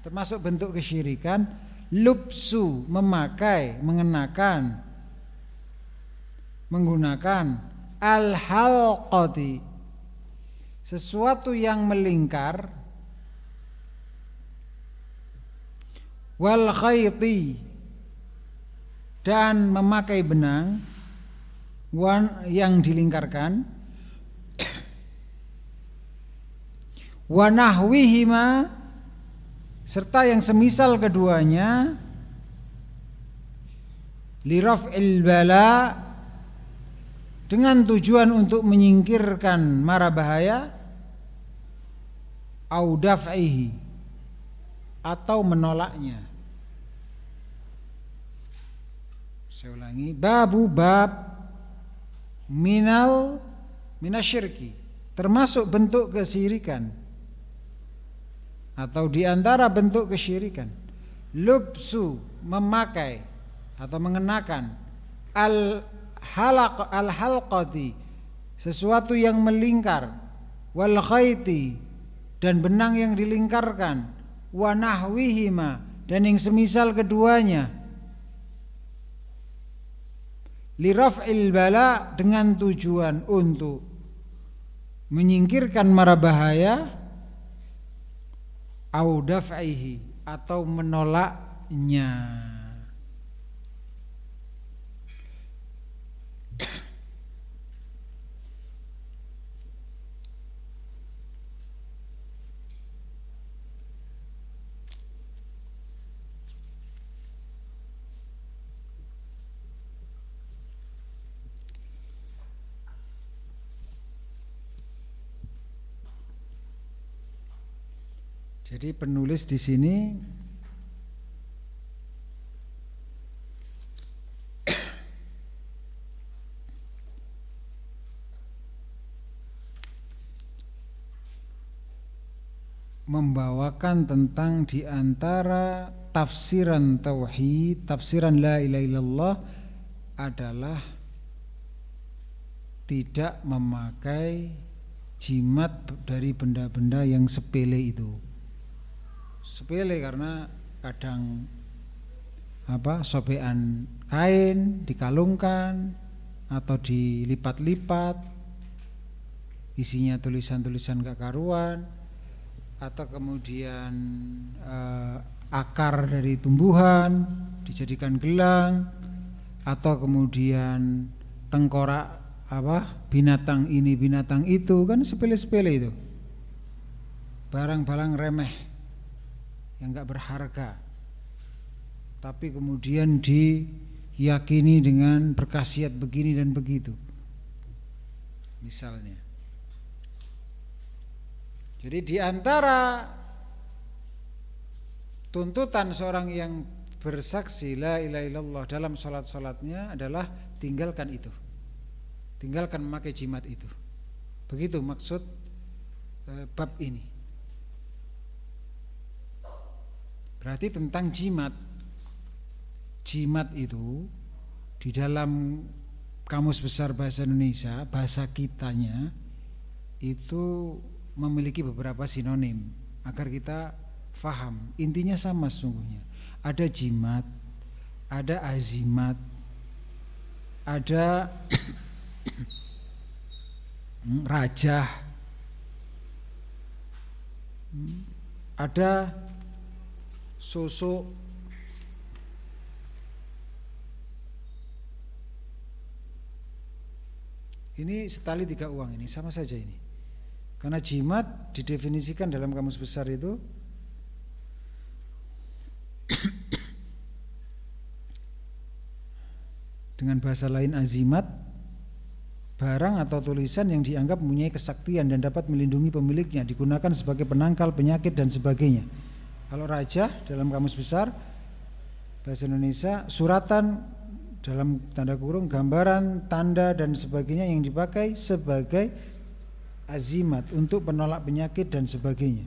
termasuk bentuk kesyirikan, lubsu memakai, mengenakan, menggunakan al-halqati sesuatu yang melingkar. Wal khayti dan memakai benang. Yang dilingkarkan. Wanahwihima serta yang semisal keduanya. Liraf'il bala. Dengan tujuan untuk menyingkirkan mara bahaya au daf'ihi atau menolaknya. Saya ulangi, babu bab minal minasyirki termasuk bentuk kesyirikan atau di antara bentuk kesyirikan lubsu memakai atau mengenakan al halaq al halqati sesuatu yang melingkar wal khayti dan benang yang dilingkarkan wa nahwihima dan yang semisal keduanya. Liraf'il bala dengan tujuan untuk menyingkirkan mara bahaya au daf'ihi atau menolaknya Jadi penulis di sini membawakan tentang di antara tafsiran tauhid, tafsiran la ilaha illallah adalah tidak memakai jimat dari benda-benda yang sepele itu sepele karena kadang apa sobean kain dikalungkan atau dilipat-lipat. Isinya tulisan-tulisan gak karuan. Atau kemudian eh, akar dari tumbuhan dijadikan gelang. Atau kemudian tengkorak apa binatang ini binatang itu. Kan sepele-sepele itu. Barang-barang remeh yang enggak berharga tapi kemudian diyakini dengan berkasiat begini dan begitu misalnya jadi di antara tuntutan seorang yang bersaksi la ilaha illallah dalam salat-salatnya adalah tinggalkan itu. Tinggalkan memakai jimat itu. Begitu maksud e, bab ini. Berarti tentang jimat. Jimat itu di dalam Kamus Besar Bahasa Indonesia, bahasa kitanya itu memiliki beberapa sinonim agar kita faham. Intinya sama sesungguhnya. Ada jimat, ada azimat, ada rajah, ada susu ini setali tiga uang ini sama saja ini Karena jimat didefinisikan dalam kamus besar itu dengan bahasa lain azimat barang atau tulisan yang dianggap mempunyai kesaktian dan dapat melindungi pemiliknya digunakan sebagai penangkal penyakit dan sebagainya. Kalau raja dalam kamus besar bahasa Indonesia suratan dalam tanda kurung gambaran, tanda dan sebagainya yang dipakai sebagai azimat untuk penolak penyakit dan sebagainya.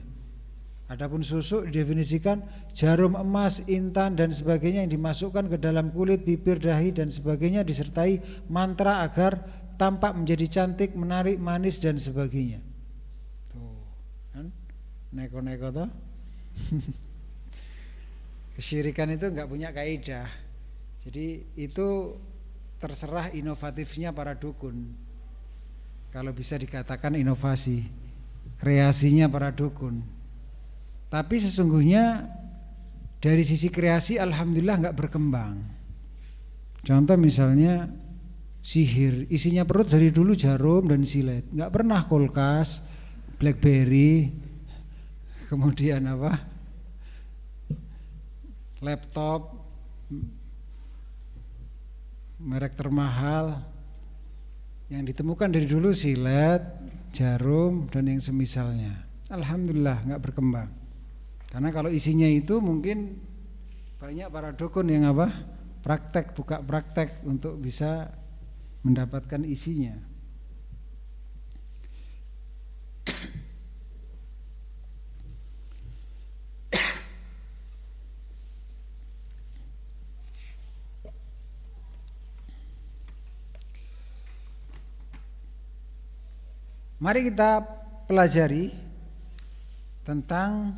Adapun susuk didefinisikan jarum emas, intan dan sebagainya yang dimasukkan ke dalam kulit, bibir, dahi dan sebagainya disertai mantra agar tampak menjadi cantik, menarik, manis dan sebagainya. Tuh, kan? Neko-neko toh. Kesyirikan itu enggak punya kaidah. Jadi itu terserah inovatifnya para dukun. Kalau bisa dikatakan inovasi kreasinya para dukun. Tapi sesungguhnya dari sisi kreasi alhamdulillah nggak berkembang. Contoh misalnya sihir isinya perut dari dulu jarum dan silet. Nggak pernah kulkas blackberry kemudian apa laptop merek termahal yang ditemukan dari dulu silet, jarum dan yang semisalnya. Alhamdulillah nggak berkembang. Karena kalau isinya itu mungkin banyak para dukun yang apa? praktek buka praktek untuk bisa mendapatkan isinya. Mari kita pelajari tentang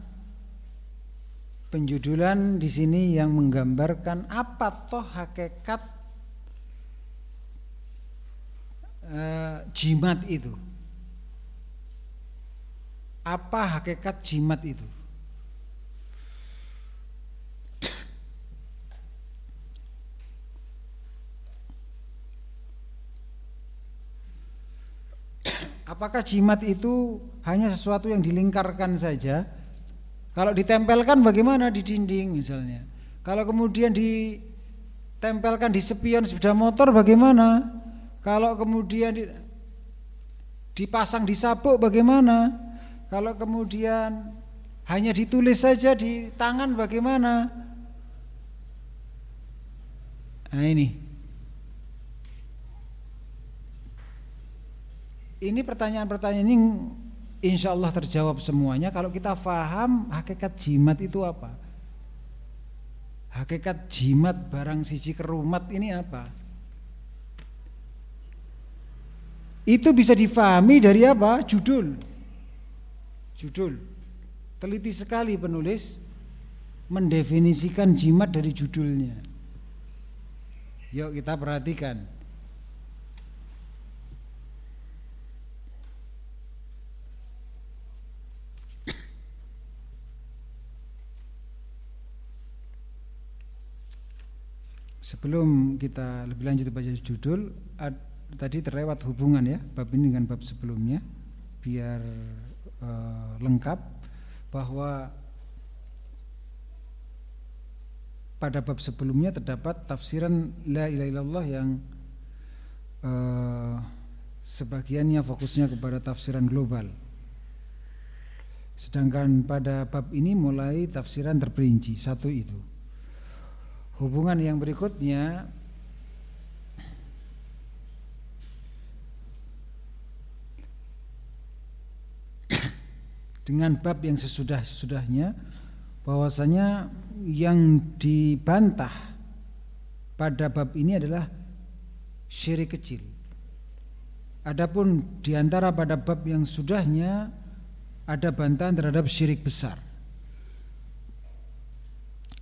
penjudulan di sini yang menggambarkan apa toh hakikat e, jimat itu. Apa hakikat jimat itu? Apakah jimat itu hanya sesuatu yang dilingkarkan saja? Kalau ditempelkan bagaimana di dinding misalnya? Kalau kemudian ditempelkan di spion sepeda motor bagaimana? Kalau kemudian dipasang di sabuk bagaimana? Kalau kemudian hanya ditulis saja di tangan bagaimana? Nah ini Ini pertanyaan-pertanyaan ini insya Allah terjawab semuanya kalau kita faham hakikat jimat itu apa. Hakikat jimat barang siji kerumat ini apa? Itu bisa difahami dari apa? Judul. Judul. Teliti sekali penulis mendefinisikan jimat dari judulnya. Yuk kita perhatikan. Sebelum kita lebih lanjut baca judul, ad, tadi terlewat hubungan ya bab ini dengan bab sebelumnya, biar e, lengkap bahwa pada bab sebelumnya terdapat tafsiran la ilaha illallah yang e, sebagiannya fokusnya kepada tafsiran global. Sedangkan pada bab ini mulai tafsiran terperinci satu itu. Hubungan yang berikutnya dengan bab yang sesudah-sudahnya bahwasanya yang dibantah pada bab ini adalah syirik kecil. Adapun di antara pada bab yang sudahnya ada bantahan terhadap syirik besar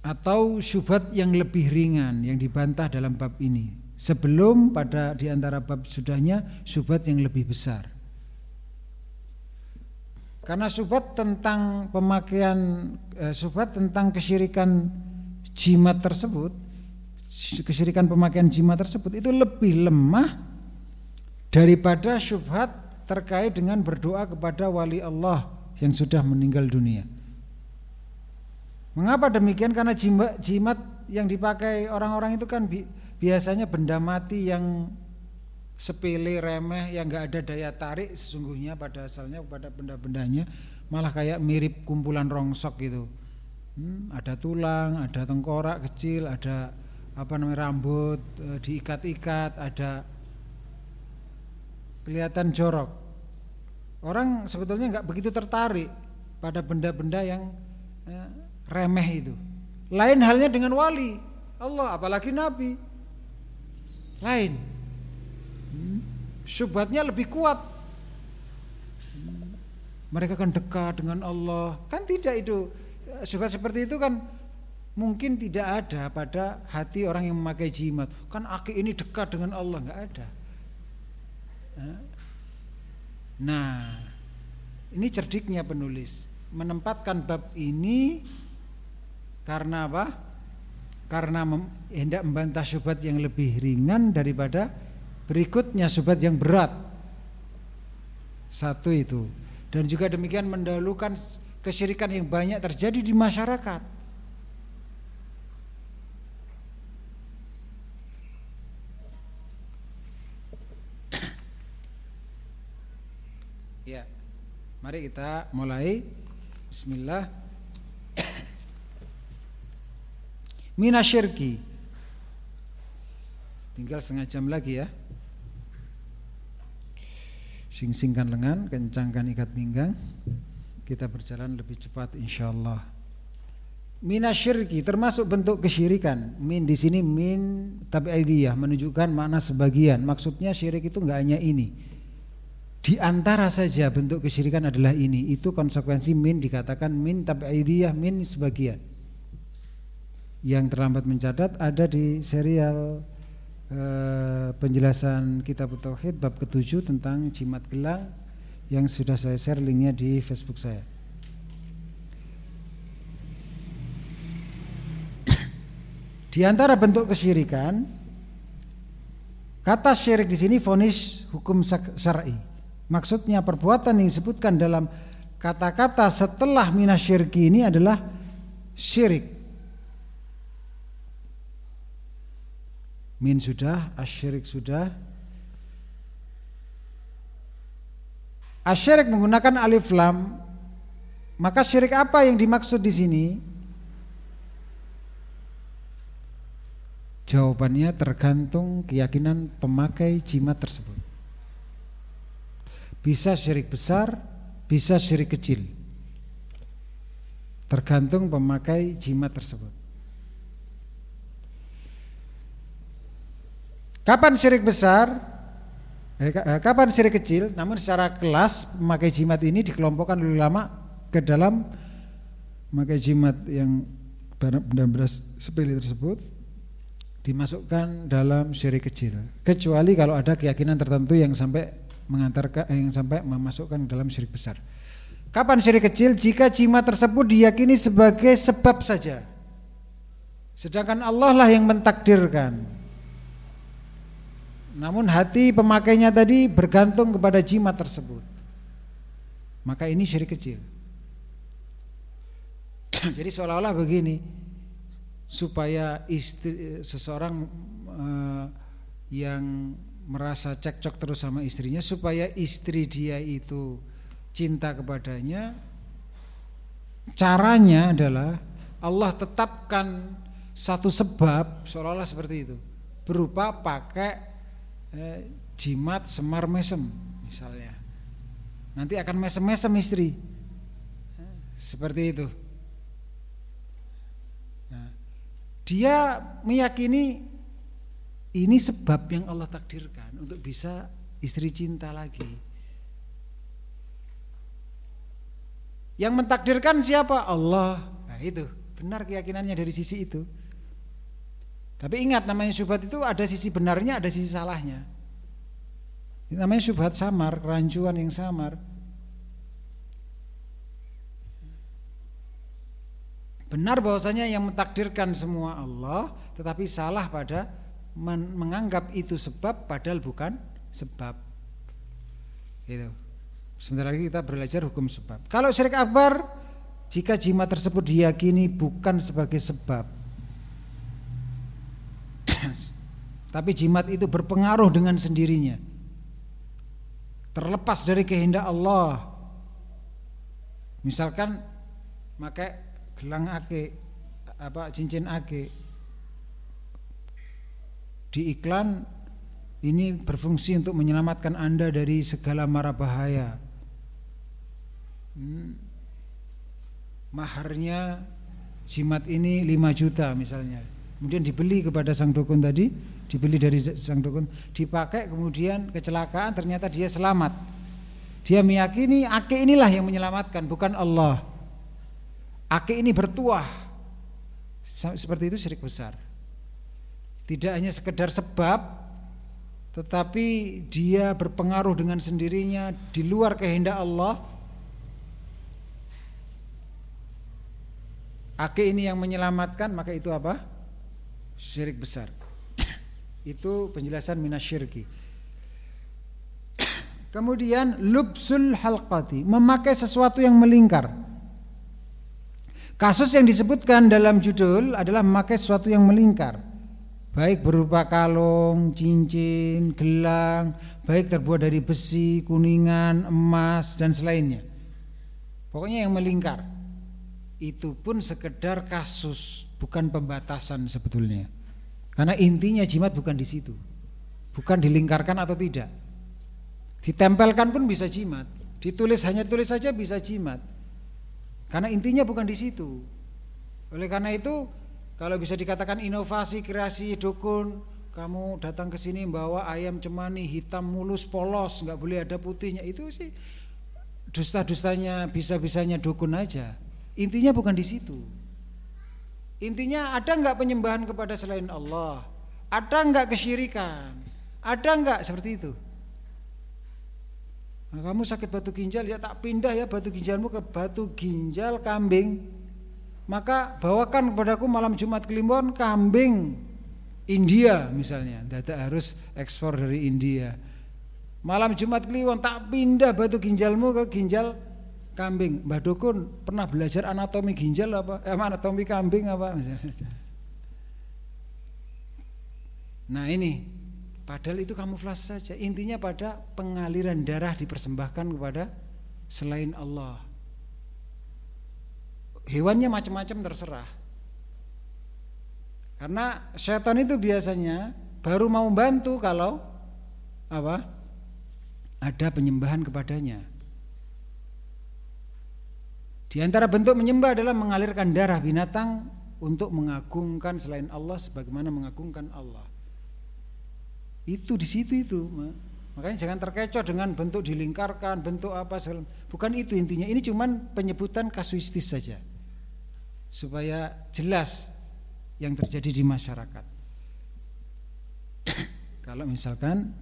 atau syubhat yang lebih ringan yang dibantah dalam bab ini sebelum pada di antara bab sudahnya syubhat yang lebih besar karena syubhat tentang pemakaian eh, syubhat tentang kesyirikan jimat tersebut kesyirikan pemakaian jimat tersebut itu lebih lemah daripada syubhat terkait dengan berdoa kepada wali Allah yang sudah meninggal dunia. Mengapa demikian? Karena jimat yang dipakai orang-orang itu kan biasanya benda mati yang sepele remeh yang nggak ada daya tarik sesungguhnya pada asalnya pada benda-bendanya malah kayak mirip kumpulan rongsok gitu. Hmm, ada tulang, ada tengkorak kecil, ada apa namanya rambut e, diikat-ikat, ada kelihatan jorok. Orang sebetulnya nggak begitu tertarik pada benda-benda yang remeh itu. Lain halnya dengan wali Allah, apalagi nabi. Lain. Hmm. Syubhatnya lebih kuat. Hmm. Mereka kan dekat dengan Allah. Kan tidak itu. Syubhat seperti itu kan mungkin tidak ada pada hati orang yang memakai jimat. Kan aki ini dekat dengan Allah, nggak ada. Nah, ini cerdiknya penulis menempatkan bab ini karena apa? Karena hendak membantah syubhat yang lebih ringan daripada berikutnya syubhat yang berat. Satu itu. Dan juga demikian mendahulukan kesyirikan yang banyak terjadi di masyarakat. Ya. Mari kita mulai. Bismillah. Minasyirki tinggal setengah jam lagi ya. Sing-singkan lengan kencangkan ikat pinggang. Kita berjalan lebih cepat insyaallah. Minasyirki termasuk bentuk kesyirikan. Min di sini min tabi'idiyah menunjukkan makna sebagian. Maksudnya syirik itu enggak hanya ini. Di antara saja bentuk kesyirikan adalah ini. Itu konsekuensi min dikatakan min tabi'idiyah min sebagian yang terlambat mencatat ada di serial eh, penjelasan kitab tauhid bab ketujuh tentang jimat gelang yang sudah saya share linknya di Facebook saya. Di antara bentuk kesyirikan, kata syirik di sini fonis hukum syar'i. Maksudnya perbuatan yang disebutkan dalam kata-kata setelah minasyirki ini adalah syirik Min sudah, asyirik sudah. Asyirik menggunakan alif lam. Maka syirik apa yang dimaksud di sini? Jawabannya tergantung keyakinan pemakai jimat tersebut. Bisa syirik besar, bisa syirik kecil. Tergantung pemakai jimat tersebut. Kapan syirik besar? Eh, eh, kapan syirik kecil? Namun secara kelas memakai jimat ini dikelompokkan oleh lama ke dalam memakai jimat yang benda-benda sepele tersebut dimasukkan dalam syirik kecil. Kecuali kalau ada keyakinan tertentu yang sampai mengantarkan eh, yang sampai memasukkan dalam syirik besar. Kapan syirik kecil? Jika jimat tersebut diyakini sebagai sebab saja. Sedangkan Allah lah yang mentakdirkan. Namun hati pemakainya tadi bergantung kepada jimat tersebut. Maka ini syirik kecil. Jadi seolah-olah begini, supaya istri seseorang uh, yang merasa cekcok terus sama istrinya supaya istri dia itu cinta kepadanya caranya adalah Allah tetapkan satu sebab seolah-olah seperti itu berupa pakai eh, jimat semar mesem misalnya. Nanti akan mesem-mesem istri. Eh, seperti itu. Nah, dia meyakini ini sebab yang Allah takdirkan untuk bisa istri cinta lagi. Yang mentakdirkan siapa? Allah. Nah itu. Benar keyakinannya dari sisi itu tapi ingat namanya syubhat itu ada sisi benarnya, ada sisi salahnya. Ini namanya syubhat samar, kerancuan yang samar. Benar bahwasanya yang mentakdirkan semua Allah, tetapi salah pada menganggap itu sebab padahal bukan sebab. Gitu. Sebentar lagi kita belajar hukum sebab. Kalau syirik akbar jika jimat tersebut diyakini bukan sebagai sebab tapi jimat itu berpengaruh dengan sendirinya. Terlepas dari kehendak Allah. Misalkan pakai gelang ake apa cincin ake. Di iklan ini berfungsi untuk menyelamatkan anda dari segala mara bahaya. Hmm. maharnya jimat ini 5 juta misalnya. Kemudian dibeli kepada sang dukun tadi dibeli dari sang dukun, dipakai kemudian kecelakaan ternyata dia selamat. Dia meyakini ake inilah yang menyelamatkan, bukan Allah. Ake ini bertuah. Seperti itu syirik besar. Tidak hanya sekedar sebab, tetapi dia berpengaruh dengan sendirinya di luar kehendak Allah. Ake ini yang menyelamatkan, maka itu apa? Syirik besar. Itu penjelasan minasyirki. Kemudian lubsul halqati, memakai sesuatu yang melingkar. Kasus yang disebutkan dalam judul adalah memakai sesuatu yang melingkar. Baik berupa kalung, cincin, gelang, baik terbuat dari besi, kuningan, emas dan selainnya. Pokoknya yang melingkar. Itu pun sekedar kasus, bukan pembatasan sebetulnya. Karena intinya jimat bukan di situ. Bukan dilingkarkan atau tidak. Ditempelkan pun bisa jimat. Ditulis hanya tulis saja bisa jimat. Karena intinya bukan di situ. Oleh karena itu kalau bisa dikatakan inovasi kreasi dukun, kamu datang ke sini bawa ayam cemani hitam mulus polos, nggak boleh ada putihnya. Itu sih dusta-dustanya bisa-bisanya dukun aja. Intinya bukan di situ. Intinya ada nggak penyembahan kepada selain Allah? Ada nggak kesyirikan? Ada nggak seperti itu? Nah, kamu sakit batu ginjal ya tak pindah ya batu ginjalmu ke batu ginjal kambing. Maka bawakan kepadaku malam Jumat Kliwon kambing India misalnya. Tidak harus ekspor dari India. Malam Jumat Kliwon tak pindah batu ginjalmu ke ginjal kambing. Mbah Dukun pernah belajar anatomi ginjal apa? Eh, anatomi kambing apa Nah ini padahal itu kamuflase saja. Intinya pada pengaliran darah dipersembahkan kepada selain Allah. Hewannya macam-macam terserah. Karena setan itu biasanya baru mau bantu kalau apa? Ada penyembahan kepadanya. Di antara bentuk menyembah adalah mengalirkan darah binatang untuk mengagungkan selain Allah sebagaimana mengagungkan Allah. Itu di situ itu. Makanya jangan terkecoh dengan bentuk dilingkarkan, bentuk apa bukan itu intinya. Ini cuman penyebutan kasuistis saja. Supaya jelas yang terjadi di masyarakat. Kalau misalkan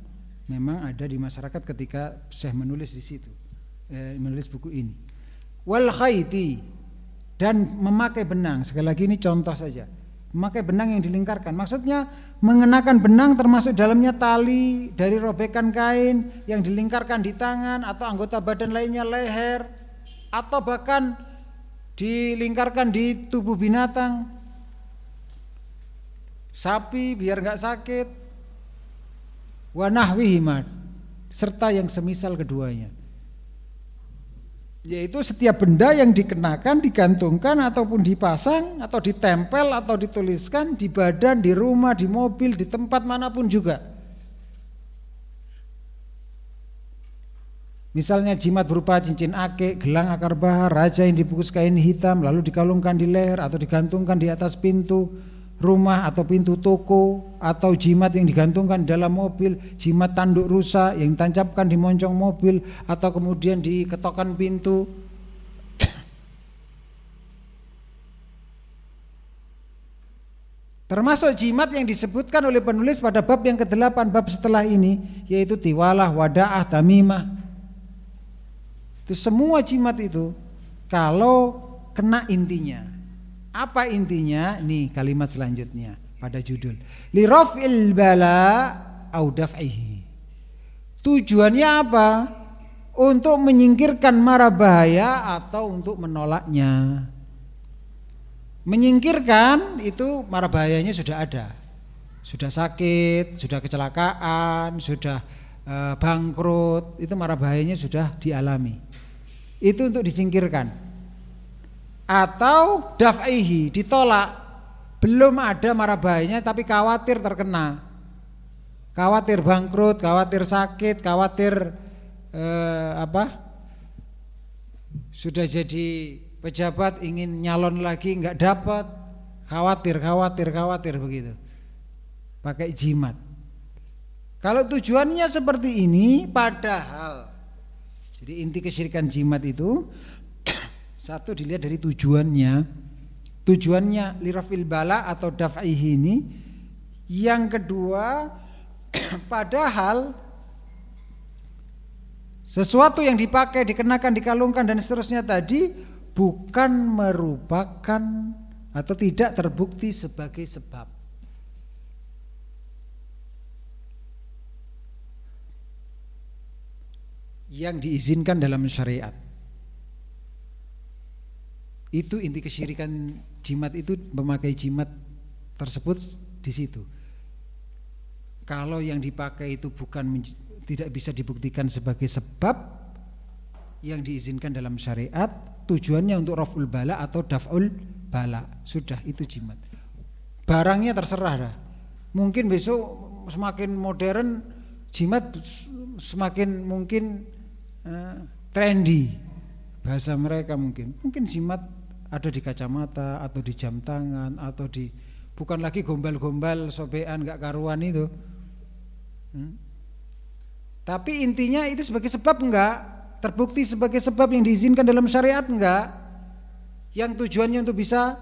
memang ada di masyarakat ketika saya menulis di situ, eh, menulis buku ini wal khayti dan memakai benang. Sekali lagi ini contoh saja. Memakai benang yang dilingkarkan. Maksudnya mengenakan benang termasuk dalamnya tali dari robekan kain yang dilingkarkan di tangan atau anggota badan lainnya leher atau bahkan dilingkarkan di tubuh binatang. Sapi biar nggak sakit. Wanahwihimad serta yang semisal keduanya yaitu setiap benda yang dikenakan, digantungkan ataupun dipasang atau ditempel atau dituliskan di badan, di rumah, di mobil, di tempat mana pun juga. Misalnya jimat berupa cincin ake, gelang akar bahar, raja yang dibungkus kain hitam lalu dikalungkan di leher atau digantungkan di atas pintu, rumah atau pintu toko atau jimat yang digantungkan di dalam mobil, jimat tanduk rusa yang ditancapkan di moncong mobil atau kemudian di ketokan pintu. Termasuk jimat yang disebutkan oleh penulis pada bab yang ke-8 bab setelah ini yaitu tiwalah, wadaah, tamimah. Itu semua jimat itu kalau kena intinya apa intinya? Nih kalimat selanjutnya pada judul. Liraf'il bala au daf'ihi. Tujuannya apa? untuk menyingkirkan mara bahaya atau untuk menolaknya. Menyingkirkan itu mara bahayanya sudah ada. Sudah sakit, sudah kecelakaan, sudah e, bangkrut, itu mara bahayanya sudah dialami. Itu untuk disingkirkan. Atau daf'ihi, ditolak. Belum ada mara bahayanya tapi khawatir terkena. Khawatir bangkrut, khawatir sakit, khawatir eh, apa? Sudah jadi pejabat ingin nyalon lagi nggak dapat, khawatir, khawatir, khawatir begitu. Pakai jimat. Kalau tujuannya seperti ini, padahal jadi inti kesyirikan jimat itu satu dilihat dari tujuannya. Tujuannya lirafil bala atau daf'ihi ini. Yang kedua, padahal sesuatu yang dipakai, dikenakan, dikalungkan dan seterusnya tadi bukan merupakan atau tidak terbukti sebagai sebab. Yang diizinkan dalam syariat. Itu inti kesyirikan jimat itu memakai jimat tersebut di situ. Kalau yang dipakai itu bukan tidak bisa dibuktikan sebagai sebab yang diizinkan dalam syariat tujuannya untuk raful bala atau daf'ul bala. Sudah itu jimat. Barangnya terserah dah. Mungkin besok semakin modern jimat semakin mungkin uh, trendy. Bahasa mereka mungkin. Mungkin jimat ada di kacamata atau di jam tangan atau di bukan lagi gombal-gombal sobean gak karuan itu hmm? Tapi intinya itu sebagai sebab enggak? Terbukti sebagai sebab yang diizinkan dalam syariat enggak? Yang tujuannya untuk bisa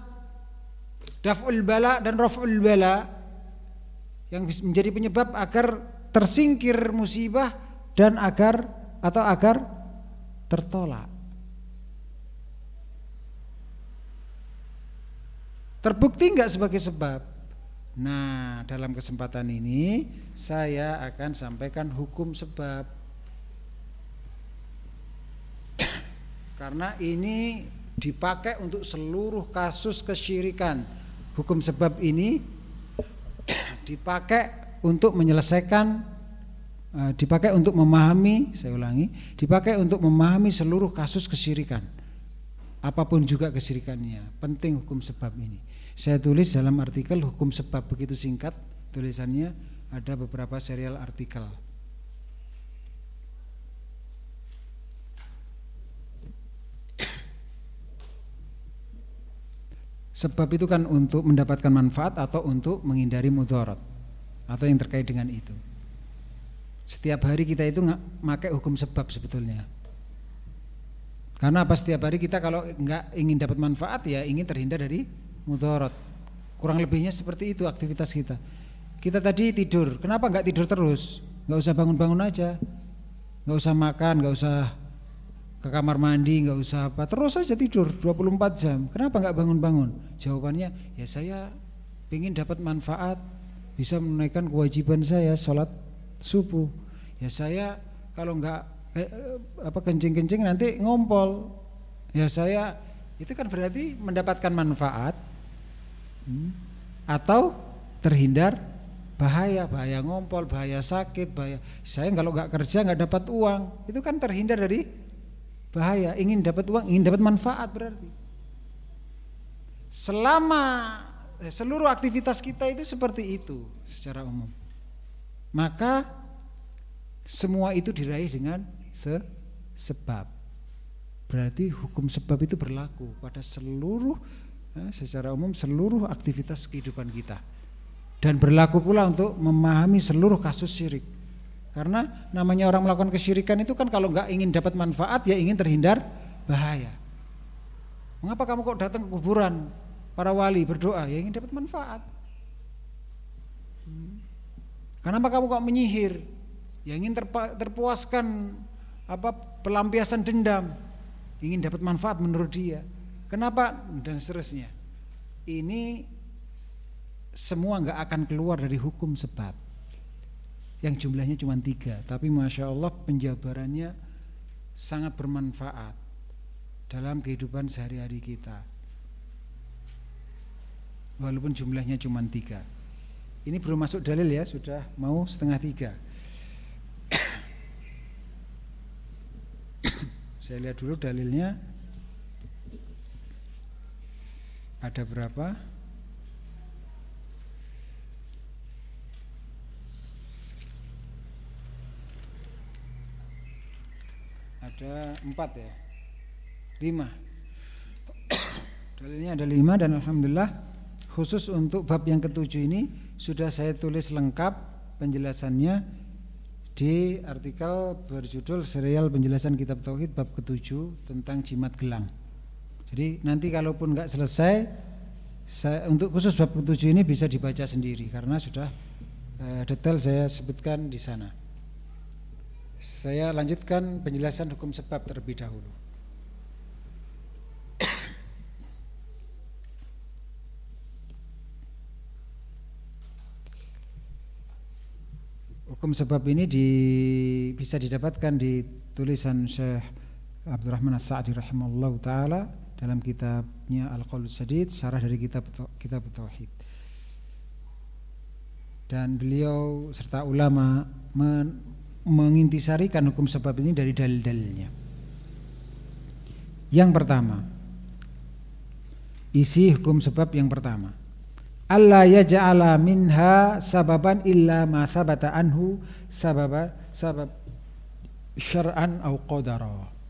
daf'ul bala dan raf'ul bala yang menjadi penyebab agar tersingkir musibah dan agar atau agar tertolak. Terbukti enggak sebagai sebab? Nah, dalam kesempatan ini saya akan sampaikan hukum sebab. Karena ini dipakai untuk seluruh kasus kesyirikan. Hukum sebab ini dipakai untuk menyelesaikan eh, dipakai untuk memahami, saya ulangi, dipakai untuk memahami seluruh kasus kesyirikan. Apa pun juga kesyirikannya, penting hukum sebab ini. Saya tulis dalam artikel hukum sebab begitu singkat tulisannya ada beberapa serial artikel. Sebab itu kan untuk mendapatkan manfaat atau untuk menghindari mudarat atau yang terkait dengan itu. Setiap hari kita itu nggak pakai hukum sebab sebetulnya. Karena apa setiap hari kita kalau nggak ingin dapat manfaat ya ingin terhindar dari mudarat. Kurang lebihnya seperti itu aktivitas kita. Kita tadi tidur, kenapa nggak tidur terus? Nggak usah bangun-bangun aja, nggak usah makan, nggak usah ke kamar mandi, nggak usah apa, terus aja tidur 24 jam. Kenapa nggak bangun-bangun? Jawabannya, ya saya ingin dapat manfaat, bisa menunaikan kewajiban saya sholat subuh. Ya saya kalau nggak eh, apa kencing-kencing nanti ngompol. Ya saya itu kan berarti mendapatkan manfaat atau terhindar bahaya, bahaya ngompol, bahaya sakit, bahaya. Saya kalau nggak kerja nggak dapat uang, itu kan terhindar dari bahaya. Ingin dapat uang, ingin dapat manfaat berarti. Selama eh, seluruh aktivitas kita itu seperti itu secara umum, maka semua itu diraih dengan se sebab. Berarti hukum sebab itu berlaku pada seluruh secara umum seluruh aktivitas kehidupan kita. Dan berlaku pula untuk memahami seluruh kasus syirik. Karena namanya orang melakukan kesyirikan itu kan kalau nggak ingin dapat manfaat ya ingin terhindar bahaya. Mengapa kamu kok datang ke kuburan? Para wali berdoa ya ingin dapat manfaat. Hmm. kenapa kamu kok menyihir? Ya ingin terpuaskan apa pelampiasan dendam. Ingin dapat manfaat menurut dia Kenapa dan seterusnya. Ini semua nggak akan keluar dari hukum sebab yang jumlahnya cuma tiga, tapi masya Allah penjabarannya sangat bermanfaat dalam kehidupan sehari-hari kita. Walaupun jumlahnya cuma tiga. Ini belum masuk dalil ya, sudah mau setengah tiga. Saya lihat dulu dalilnya. Ada berapa? ada empat ya? Lima. Dalilnya ada lima dan alhamdulillah khusus untuk bab yang ketujuh ini sudah saya tulis lengkap penjelasannya di artikel berjudul serial penjelasan kitab tauhid bab ketujuh tentang jimat gelang jadi nanti kalaupun nggak selesai saya, untuk khusus bab ketujuh ini bisa dibaca sendiri karena sudah eh, detail saya sebutkan di sana saya lanjutkan penjelasan hukum sebab terlebih dahulu. Hukum sebab ini di, bisa didapatkan di tulisan Syekh Abdurrahman As-Sa'di rahimahullah taala dalam kitabnya Al-Qaul Sadid syarah dari kitab kitab tauhid. Dan beliau serta ulama men, mengintisarikan hukum sebab ini dari dalil-dalilnya. Yang pertama, isi hukum sebab yang pertama. Allah yaj'ala minha sababan illa ma thabata anhu sababa sabab syar'an au qadara.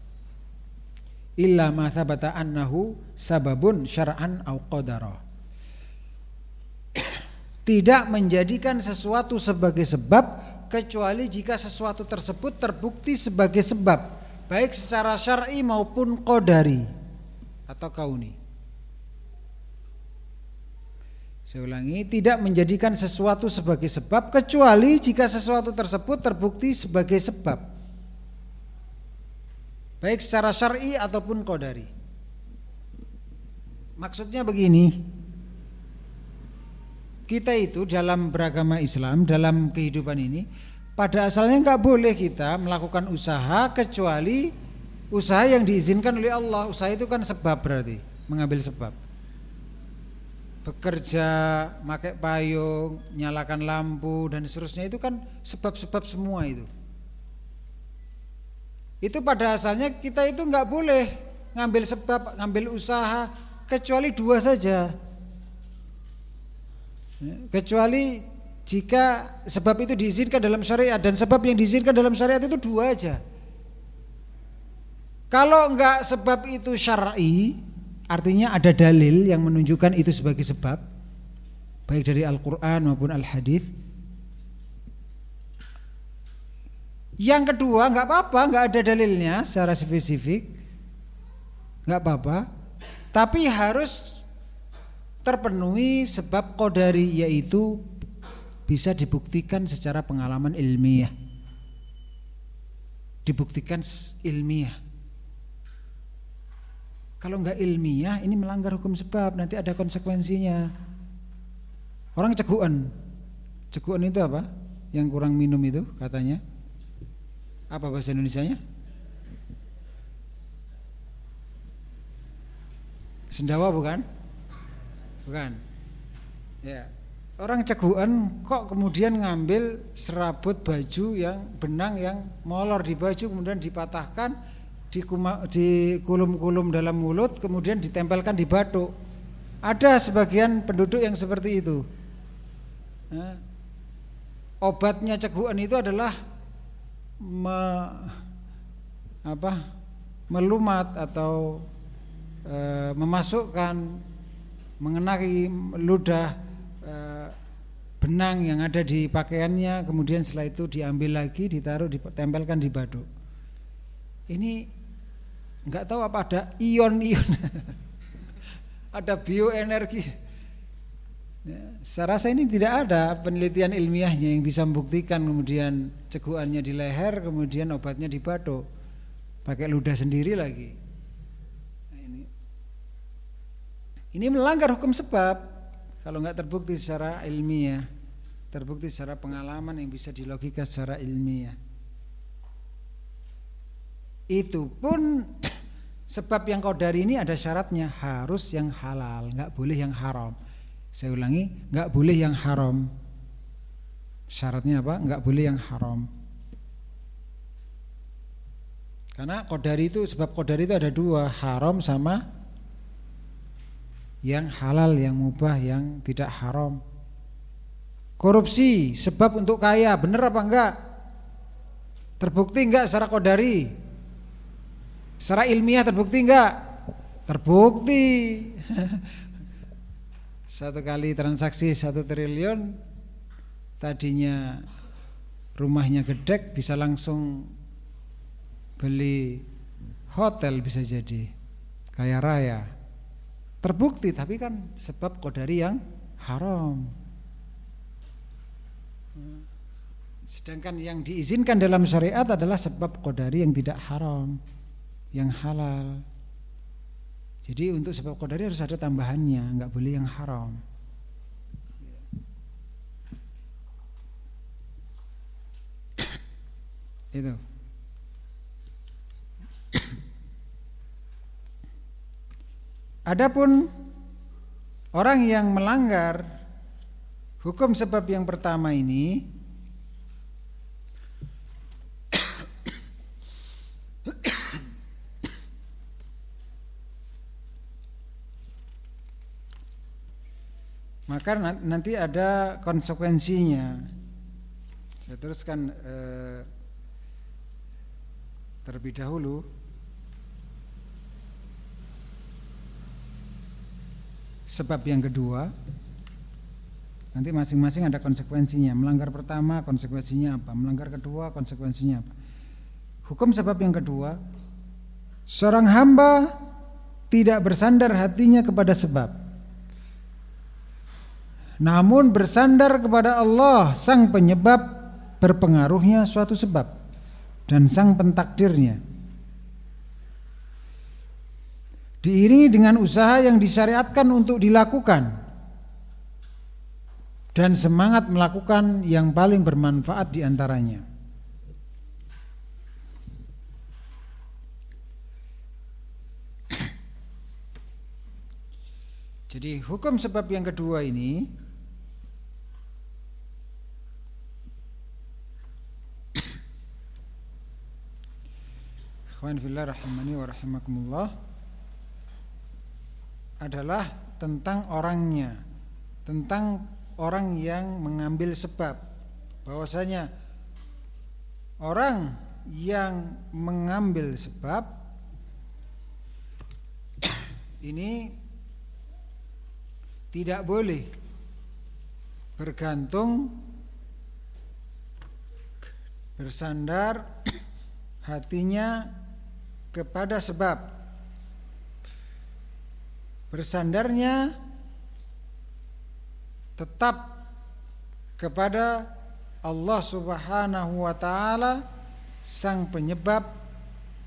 Illa ma thabata annahu sababun syar'an au qadara. Tidak menjadikan sesuatu sebagai sebab kecuali jika sesuatu tersebut terbukti sebagai sebab baik secara syar'i maupun qadari atau kauni. Saya ulangi, tidak menjadikan sesuatu sebagai sebab kecuali jika sesuatu tersebut terbukti sebagai sebab. Baik secara syar'i ataupun qadari. Maksudnya begini, kita itu dalam beragama Islam, dalam kehidupan ini, pada asalnya nggak boleh kita melakukan usaha kecuali usaha yang diizinkan oleh Allah. Usaha itu kan sebab berarti, mengambil sebab. Bekerja, pakai payung, nyalakan lampu dan seterusnya itu kan sebab-sebab semua itu. Itu pada asalnya kita itu nggak boleh ngambil sebab, ngambil usaha kecuali dua saja Kecuali jika sebab itu diizinkan dalam syariat dan sebab yang diizinkan dalam syariat itu dua aja. Kalau enggak sebab itu syar'i, artinya ada dalil yang menunjukkan itu sebagai sebab, baik dari Al-Quran maupun Al-Hadis. Yang kedua, enggak apa-apa, enggak ada dalilnya secara spesifik, enggak apa-apa, tapi harus terpenuhi sebab kodari yaitu bisa dibuktikan secara pengalaman ilmiah. Dibuktikan ilmiah. Kalau enggak ilmiah ini melanggar hukum sebab nanti ada konsekuensinya. Orang ceguan ceguan itu apa? Yang kurang minum itu katanya apa bahasa Indonesia nya sendawa bukan Bukan. Ya. Orang ceguan kok kemudian ngambil serabut baju yang benang yang molor di baju kemudian dipatahkan di kulum-kulum dalam mulut kemudian ditempelkan di batuk. Ada sebagian penduduk yang seperti itu. Obatnya ceguan itu adalah me, apa, melumat atau e, memasukkan mengenai ludah e, benang yang ada di pakaiannya kemudian setelah itu diambil lagi ditaruh ditempelkan di baduk. Ini nggak tahu apa ada ion-ion. Ada bioenergi. Ya, saya rasa ini tidak ada penelitian ilmiahnya yang bisa membuktikan kemudian ceguannya di leher kemudian obatnya di baduk pakai ludah sendiri lagi Ini melanggar hukum sebab kalau nggak terbukti secara ilmiah, terbukti secara pengalaman yang bisa dilogika secara ilmiah. itu pun sebab yang kodari ini ada syaratnya harus yang halal, nggak boleh yang haram. Saya ulangi, nggak boleh yang haram. Syaratnya apa? Nggak boleh yang haram. Karena kodari itu sebab kodari itu ada dua, haram sama yang halal, yang mubah, yang tidak haram. Korupsi sebab untuk kaya, benar apa enggak? Terbukti enggak secara kodari? Secara ilmiah terbukti enggak? Terbukti. Satu kali transaksi satu triliun, tadinya rumahnya gedek bisa langsung beli hotel bisa jadi kaya raya. Terbukti tapi kan sebab kodari yang haram. Sedangkan yang diizinkan dalam syariat adalah sebab kodari yang tidak haram, yang halal. Jadi untuk sebab kodari harus ada tambahannya, nggak boleh yang haram. Itu. Adapun orang yang melanggar hukum sebab yang pertama ini maka nanti ada konsekuensinya. Saya teruskan eh, terlebih dahulu. Sebab yang kedua, nanti masing-masing ada konsekuensinya. Melanggar pertama konsekuensinya apa? Melanggar kedua konsekuensinya apa? Hukum sebab yang kedua, seorang hamba tidak bersandar hatinya kepada sebab namun bersandar kepada Allah sang penyebab berpengaruhnya suatu sebab dan sang pentakdirnya. Diiringi dengan usaha yang disyariatkan untuk dilakukan dan semangat melakukan yang paling bermanfaat di antaranya. Jadi hukum sebab yang kedua ini Ikhwan fillah rahimani wa rahimakumullah adalah tentang orangnya, tentang orang yang mengambil sebab. Bahwasanya orang yang mengambil sebab ini tidak boleh bergantung bersandar hatinya kepada sebab. Bersandarnya tetap kepada Allah Subhanahu wa taala sang penyebab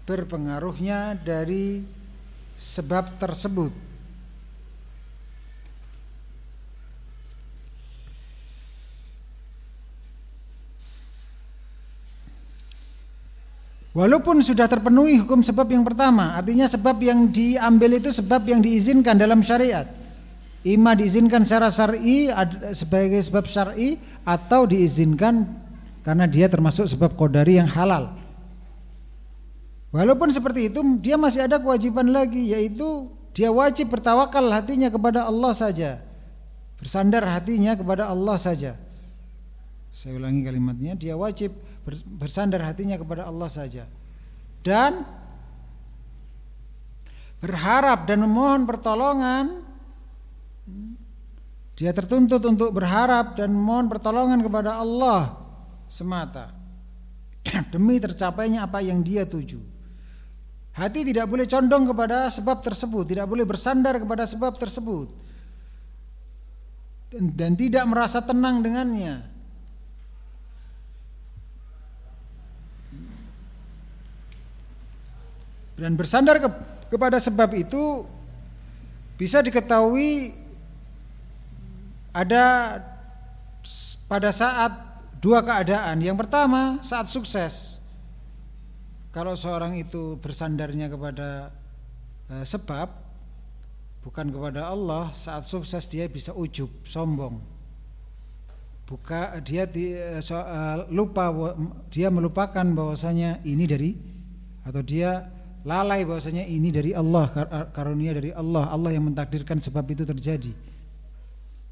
berpengaruhnya dari sebab tersebut Walaupun sudah terpenuhi hukum sebab yang pertama, artinya sebab yang diambil itu sebab yang diizinkan dalam syariat. Ima diizinkan secara syar'i sebagai sebab syar'i atau diizinkan karena dia termasuk sebab kodari yang halal. Walaupun seperti itu, dia masih ada kewajiban lagi yaitu dia wajib bertawakal hatinya kepada Allah saja. Bersandar hatinya kepada Allah saja. Saya ulangi kalimatnya, dia wajib bersandar hatinya kepada Allah saja dan berharap dan memohon pertolongan dia tertuntut untuk berharap dan memohon pertolongan kepada Allah semata demi tercapainya apa yang dia tuju. Hati tidak boleh condong kepada sebab tersebut, tidak boleh bersandar kepada sebab tersebut. Dan tidak merasa tenang dengannya. Dan bersandar ke, kepada sebab itu bisa diketahui ada pada saat dua keadaan. Yang pertama saat sukses. kalau seorang itu bersandarnya kepada uh, sebab bukan kepada Allah saat sukses dia bisa ujub sombong buka dia di, uh, so, uh, lupa dia melupakan bahwasanya ini dari atau dia lalai bahwasanya ini dari Allah karunia dari Allah. Allah yang mentakdirkan sebab itu terjadi.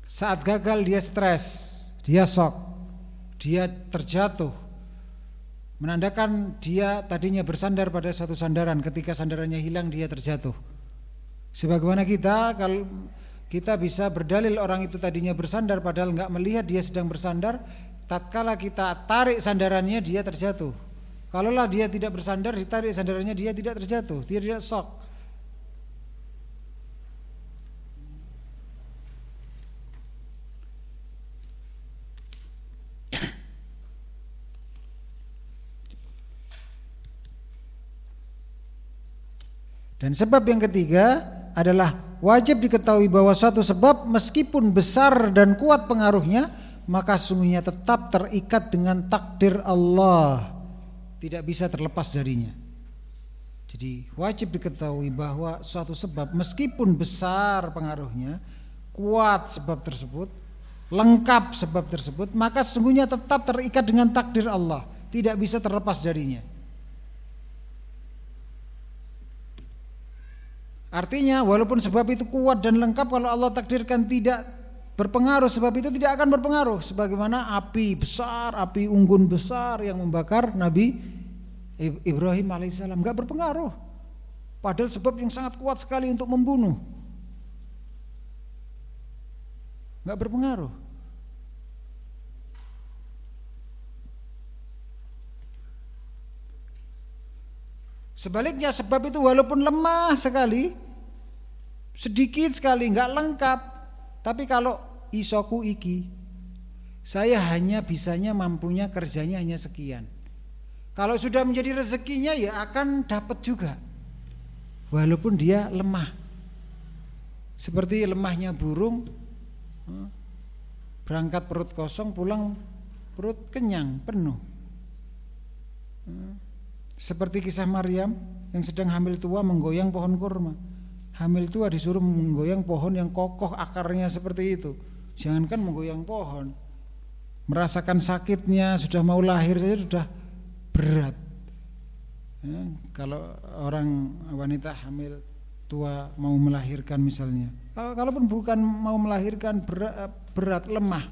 Saat gagal dia stres dia shock dia terjatuh. Menandakan dia tadinya bersandar pada satu sandaran ketika sandarannya hilang dia terjatuh. Sebagaimana kita kalau kita bisa berdalil orang itu tadinya bersandar padahal nggak melihat dia sedang bersandar tatkala kita tarik sandarannya dia terjatuh Kalaulah dia tidak bersandar, ditarik sandarannya dia tidak terjatuh, dia tidak sok. Dan sebab yang ketiga adalah wajib diketahui bahwa suatu sebab meskipun besar dan kuat pengaruhnya maka sungguhnya tetap terikat dengan takdir Allah tidak bisa terlepas darinya. Jadi wajib diketahui bahwa suatu sebab meskipun besar pengaruhnya, kuat sebab tersebut, lengkap sebab tersebut, maka sesungguhnya tetap terikat dengan takdir Allah, tidak bisa terlepas darinya. Artinya walaupun sebab itu kuat dan lengkap kalau Allah takdirkan tidak berpengaruh sebab itu tidak akan berpengaruh sebagaimana api besar, api unggun besar yang membakar Nabi Ibrahim alaihissalam nggak berpengaruh. Padahal sebab yang sangat kuat sekali untuk membunuh. nggak berpengaruh. Sebaliknya sebab itu walaupun lemah sekali, sedikit sekali, nggak lengkap. Tapi kalau isoku iki, saya hanya bisanya mampunya kerjanya hanya sekian. Kalau sudah menjadi rezekinya ya akan dapat juga. Walaupun dia lemah. Seperti lemahnya burung eh, berangkat perut kosong pulang perut kenyang penuh. Eh, seperti kisah Maryam yang sedang hamil tua menggoyang pohon kurma. Hamil tua disuruh menggoyang pohon yang kokoh akarnya seperti itu. Jangankan menggoyang pohon. Merasakan sakitnya sudah mau lahir saja sudah berat. Ya, kalau orang wanita hamil tua mau melahirkan misalnya, kalau kalaupun bukan mau melahirkan berat, berat lemah,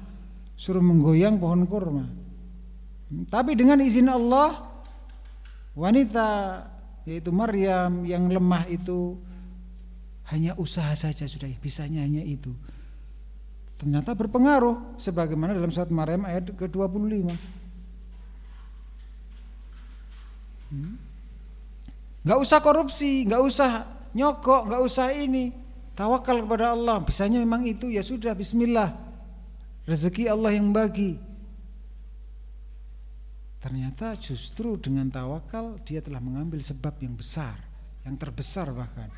suruh menggoyang pohon kurma. Tapi dengan izin Allah, wanita yaitu Maryam yang lemah itu hanya usaha saja sudah bisanya hanya itu. Ternyata berpengaruh sebagaimana dalam surat Maryam ayat ke-25. Hmm? Gak usah korupsi, gak usah nyokok, gak usah ini. Tawakal kepada Allah. Bisanya memang itu ya sudah Bismillah. Rezeki Allah yang bagi. Ternyata justru dengan tawakal dia telah mengambil sebab yang besar, yang terbesar bahkan.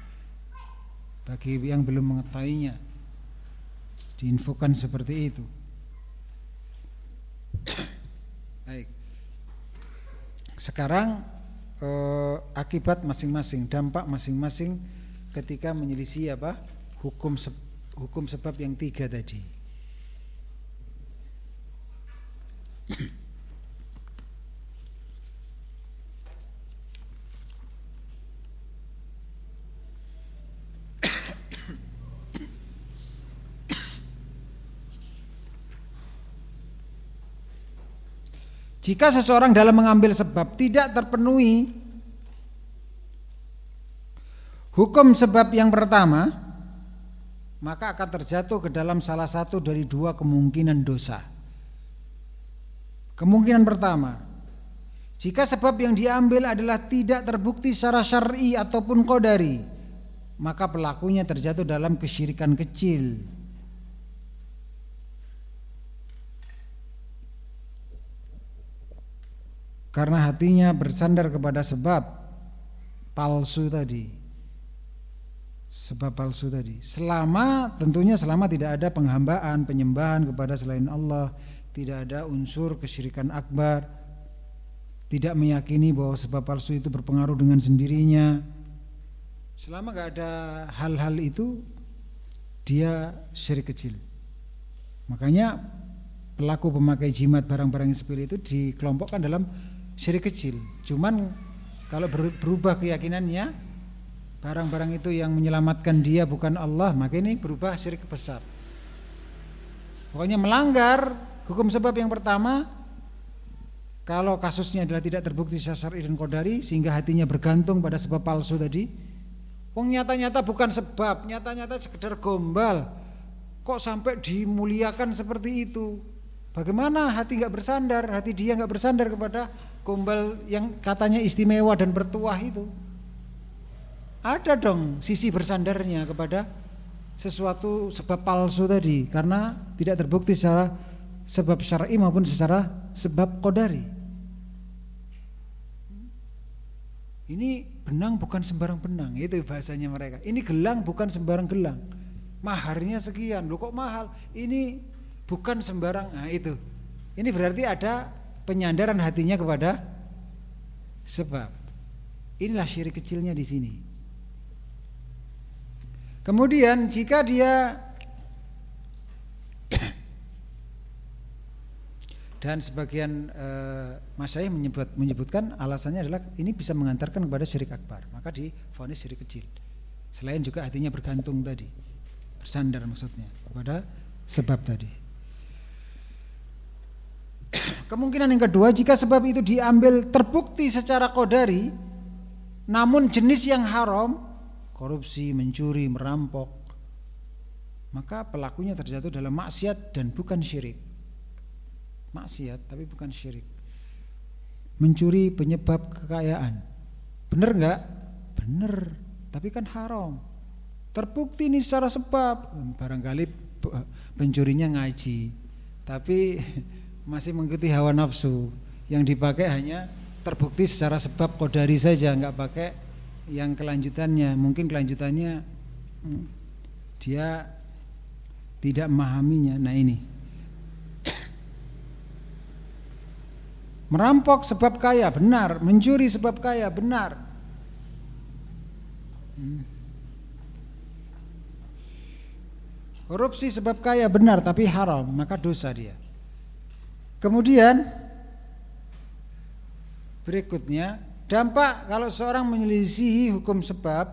Bagi yang belum mengetahuinya, diinfokan seperti itu. Baik. Sekarang eh, akibat masing-masing, dampak masing-masing ketika menyelisih apa hukum se hukum sebab yang tiga tadi. Jika seseorang dalam mengambil sebab tidak terpenuhi hukum sebab yang pertama, maka akan terjatuh ke dalam salah satu dari dua kemungkinan dosa. Kemungkinan pertama, jika sebab yang diambil adalah tidak terbukti secara syar'i ataupun qadari, maka pelakunya terjatuh dalam kesyirikan kecil karena hatinya bersandar kepada sebab palsu tadi sebab palsu tadi selama tentunya selama tidak ada penghambaan penyembahan kepada selain Allah tidak ada unsur kesyirikan akbar tidak meyakini bahwa sebab palsu itu berpengaruh dengan sendirinya. Selama nggak ada hal-hal itu, dia syirik kecil. Makanya pelaku pemakai jimat barang-barang yang itu dikelompokkan dalam syirik kecil. Cuman kalau berubah keyakinannya, barang-barang itu yang menyelamatkan dia bukan Allah, maka ini berubah syirik besar. Pokoknya melanggar hukum sebab yang pertama kalau kasusnya adalah tidak terbukti secara dan kodari sehingga hatinya bergantung pada sebab palsu tadi. Wong nyata-nyata bukan sebab, nyata-nyata sekedar gombal. Kok sampai dimuliakan seperti itu? Bagaimana hati nggak bersandar, hati dia nggak bersandar kepada gombal yang katanya istimewa dan bertuah itu? Ada dong sisi bersandarnya kepada sesuatu sebab palsu tadi karena tidak terbukti secara sebab syar'i maupun secara sebab kodari. Ini benang bukan sembarang benang, itu bahasanya mereka. Ini gelang bukan sembarang gelang. Maharnya sekian, loh kok mahal? Ini bukan sembarang, nah itu. Ini berarti ada penyandaran hatinya kepada sebab. Inilah syirik kecilnya di sini. Kemudian jika dia dan sebagian e, masyayikh menyebut menyebutkan alasannya adalah ini bisa mengantarkan kepada syirik akbar maka difonis syirik kecil selain juga hatinya bergantung tadi bersandar maksudnya kepada sebab tadi kemungkinan yang kedua jika sebab itu diambil terbukti secara kodari namun jenis yang haram korupsi mencuri merampok maka pelakunya terjatuh dalam maksiat dan bukan syirik maksiat tapi bukan syirik. Mencuri penyebab kekayaan. Benar enggak? Benar, tapi kan haram. Terbukti ini secara sebab. Barangkali pencurinya ngaji, tapi masih mengikuti hawa nafsu. Yang dipakai hanya terbukti secara sebab kodari saja, enggak pakai yang kelanjutannya. Mungkin kelanjutannya hmm, dia tidak memahaminya. Nah ini Merampok sebab kaya, benar. Mencuri sebab kaya, benar. Hmm. Korupsi sebab kaya, benar, tapi haram, maka dosa dia. Kemudian berikutnya dampak kalau seorang menyelisihi hukum sebab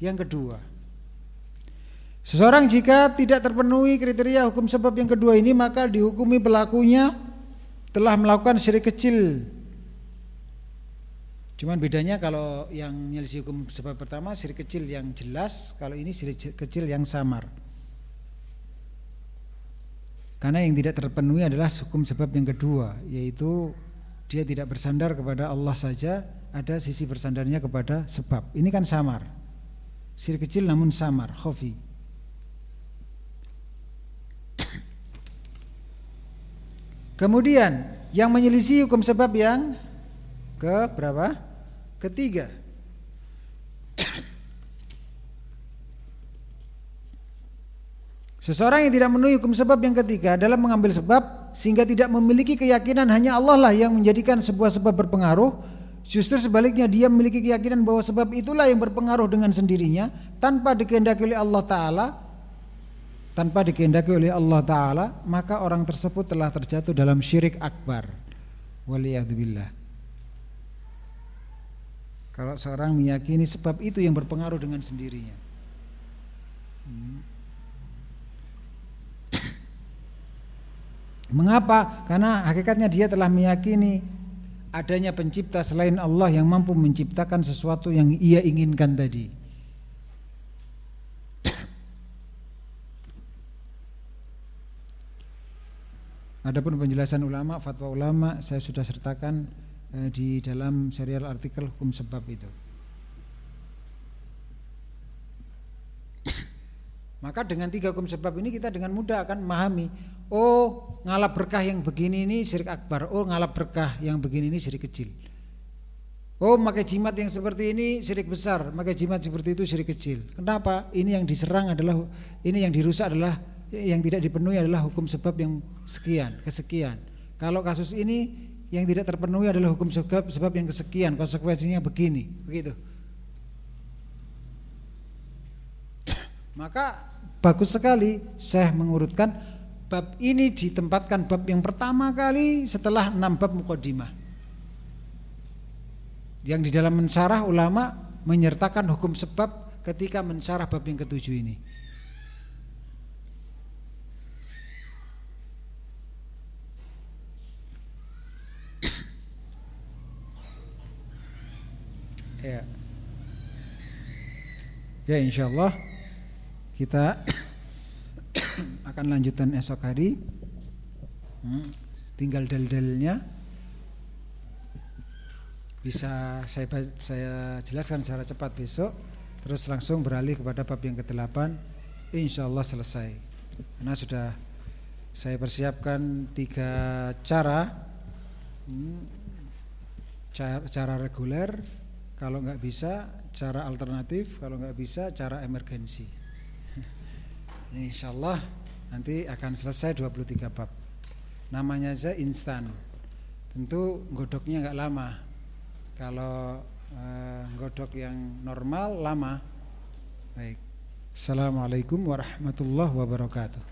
yang kedua. Seseorang jika tidak terpenuhi kriteria hukum sebab yang kedua ini maka dihukumi pelakunya telah melakukan syirik kecil. Cuman bedanya kalau yang nyelisih hukum sebab pertama syirik kecil yang jelas, kalau ini syirik kecil yang samar. Karena yang tidak terpenuhi adalah hukum sebab yang kedua, yaitu dia tidak bersandar kepada Allah saja, ada sisi bersandarnya kepada sebab. Ini kan samar. Syirik kecil namun samar, khofi. Kemudian yang menyelisih hukum sebab yang ke berapa? Ketiga. Seseorang yang tidak memenuhi hukum sebab yang ketiga dalam mengambil sebab sehingga tidak memiliki keyakinan hanya Allah lah yang menjadikan sebuah sebab berpengaruh, justru sebaliknya dia memiliki keyakinan bahwa sebab itulah yang berpengaruh dengan sendirinya tanpa dikehendaki oleh Allah taala. Tanpa dikehendaki oleh Allah Ta'ala maka orang tersebut telah terjatuh dalam syirik akbar. Waliyadzubillah. Kalau seorang meyakini sebab itu yang berpengaruh dengan sendirinya. Hmm. Mengapa? karena hakikatnya dia telah meyakini adanya pencipta selain Allah yang mampu menciptakan sesuatu yang ia inginkan tadi Adapun penjelasan ulama, fatwa ulama saya sudah sertakan eh, di dalam serial artikel hukum sebab itu. Maka dengan tiga hukum sebab ini kita dengan mudah akan memahami Oh ngalap berkah yang begini ini syirik akbar. Oh ngalap berkah yang begini ini syirik kecil. Oh pakai jimat yang seperti ini syirik besar. Pakai jimat seperti itu syirik kecil. Kenapa? Ini yang diserang adalah Ini yang dirusak adalah yang tidak dipenuhi adalah hukum sebab yang sekian, kesekian. Kalau kasus ini yang tidak terpenuhi adalah hukum sebab sebab yang kesekian konsekuensinya begini. Begitu. Maka bagus sekali saya mengurutkan bab ini ditempatkan bab yang pertama kali setelah enam bab mukodimah yang di dalam mensyarah ulama menyertakan hukum sebab ketika mensyarah bab yang ketujuh ini Ya. Ya insya Allah kita akan lanjutan esok hari. Hmm, tinggal dal-dalnya bisa saya saya jelaskan secara cepat besok. Terus langsung beralih kepada bab yang ke-8 Insya Allah selesai Karena sudah saya persiapkan tiga cara hmm, cara, cara reguler kalau nggak bisa cara alternatif, kalau nggak bisa cara emergensi. Insya Allah nanti akan selesai 23 bab. Namanya aja instan. Tentu godoknya nggak lama. Kalau eh, godok yang normal lama. Baik. Assalamualaikum warahmatullahi wabarakatuh.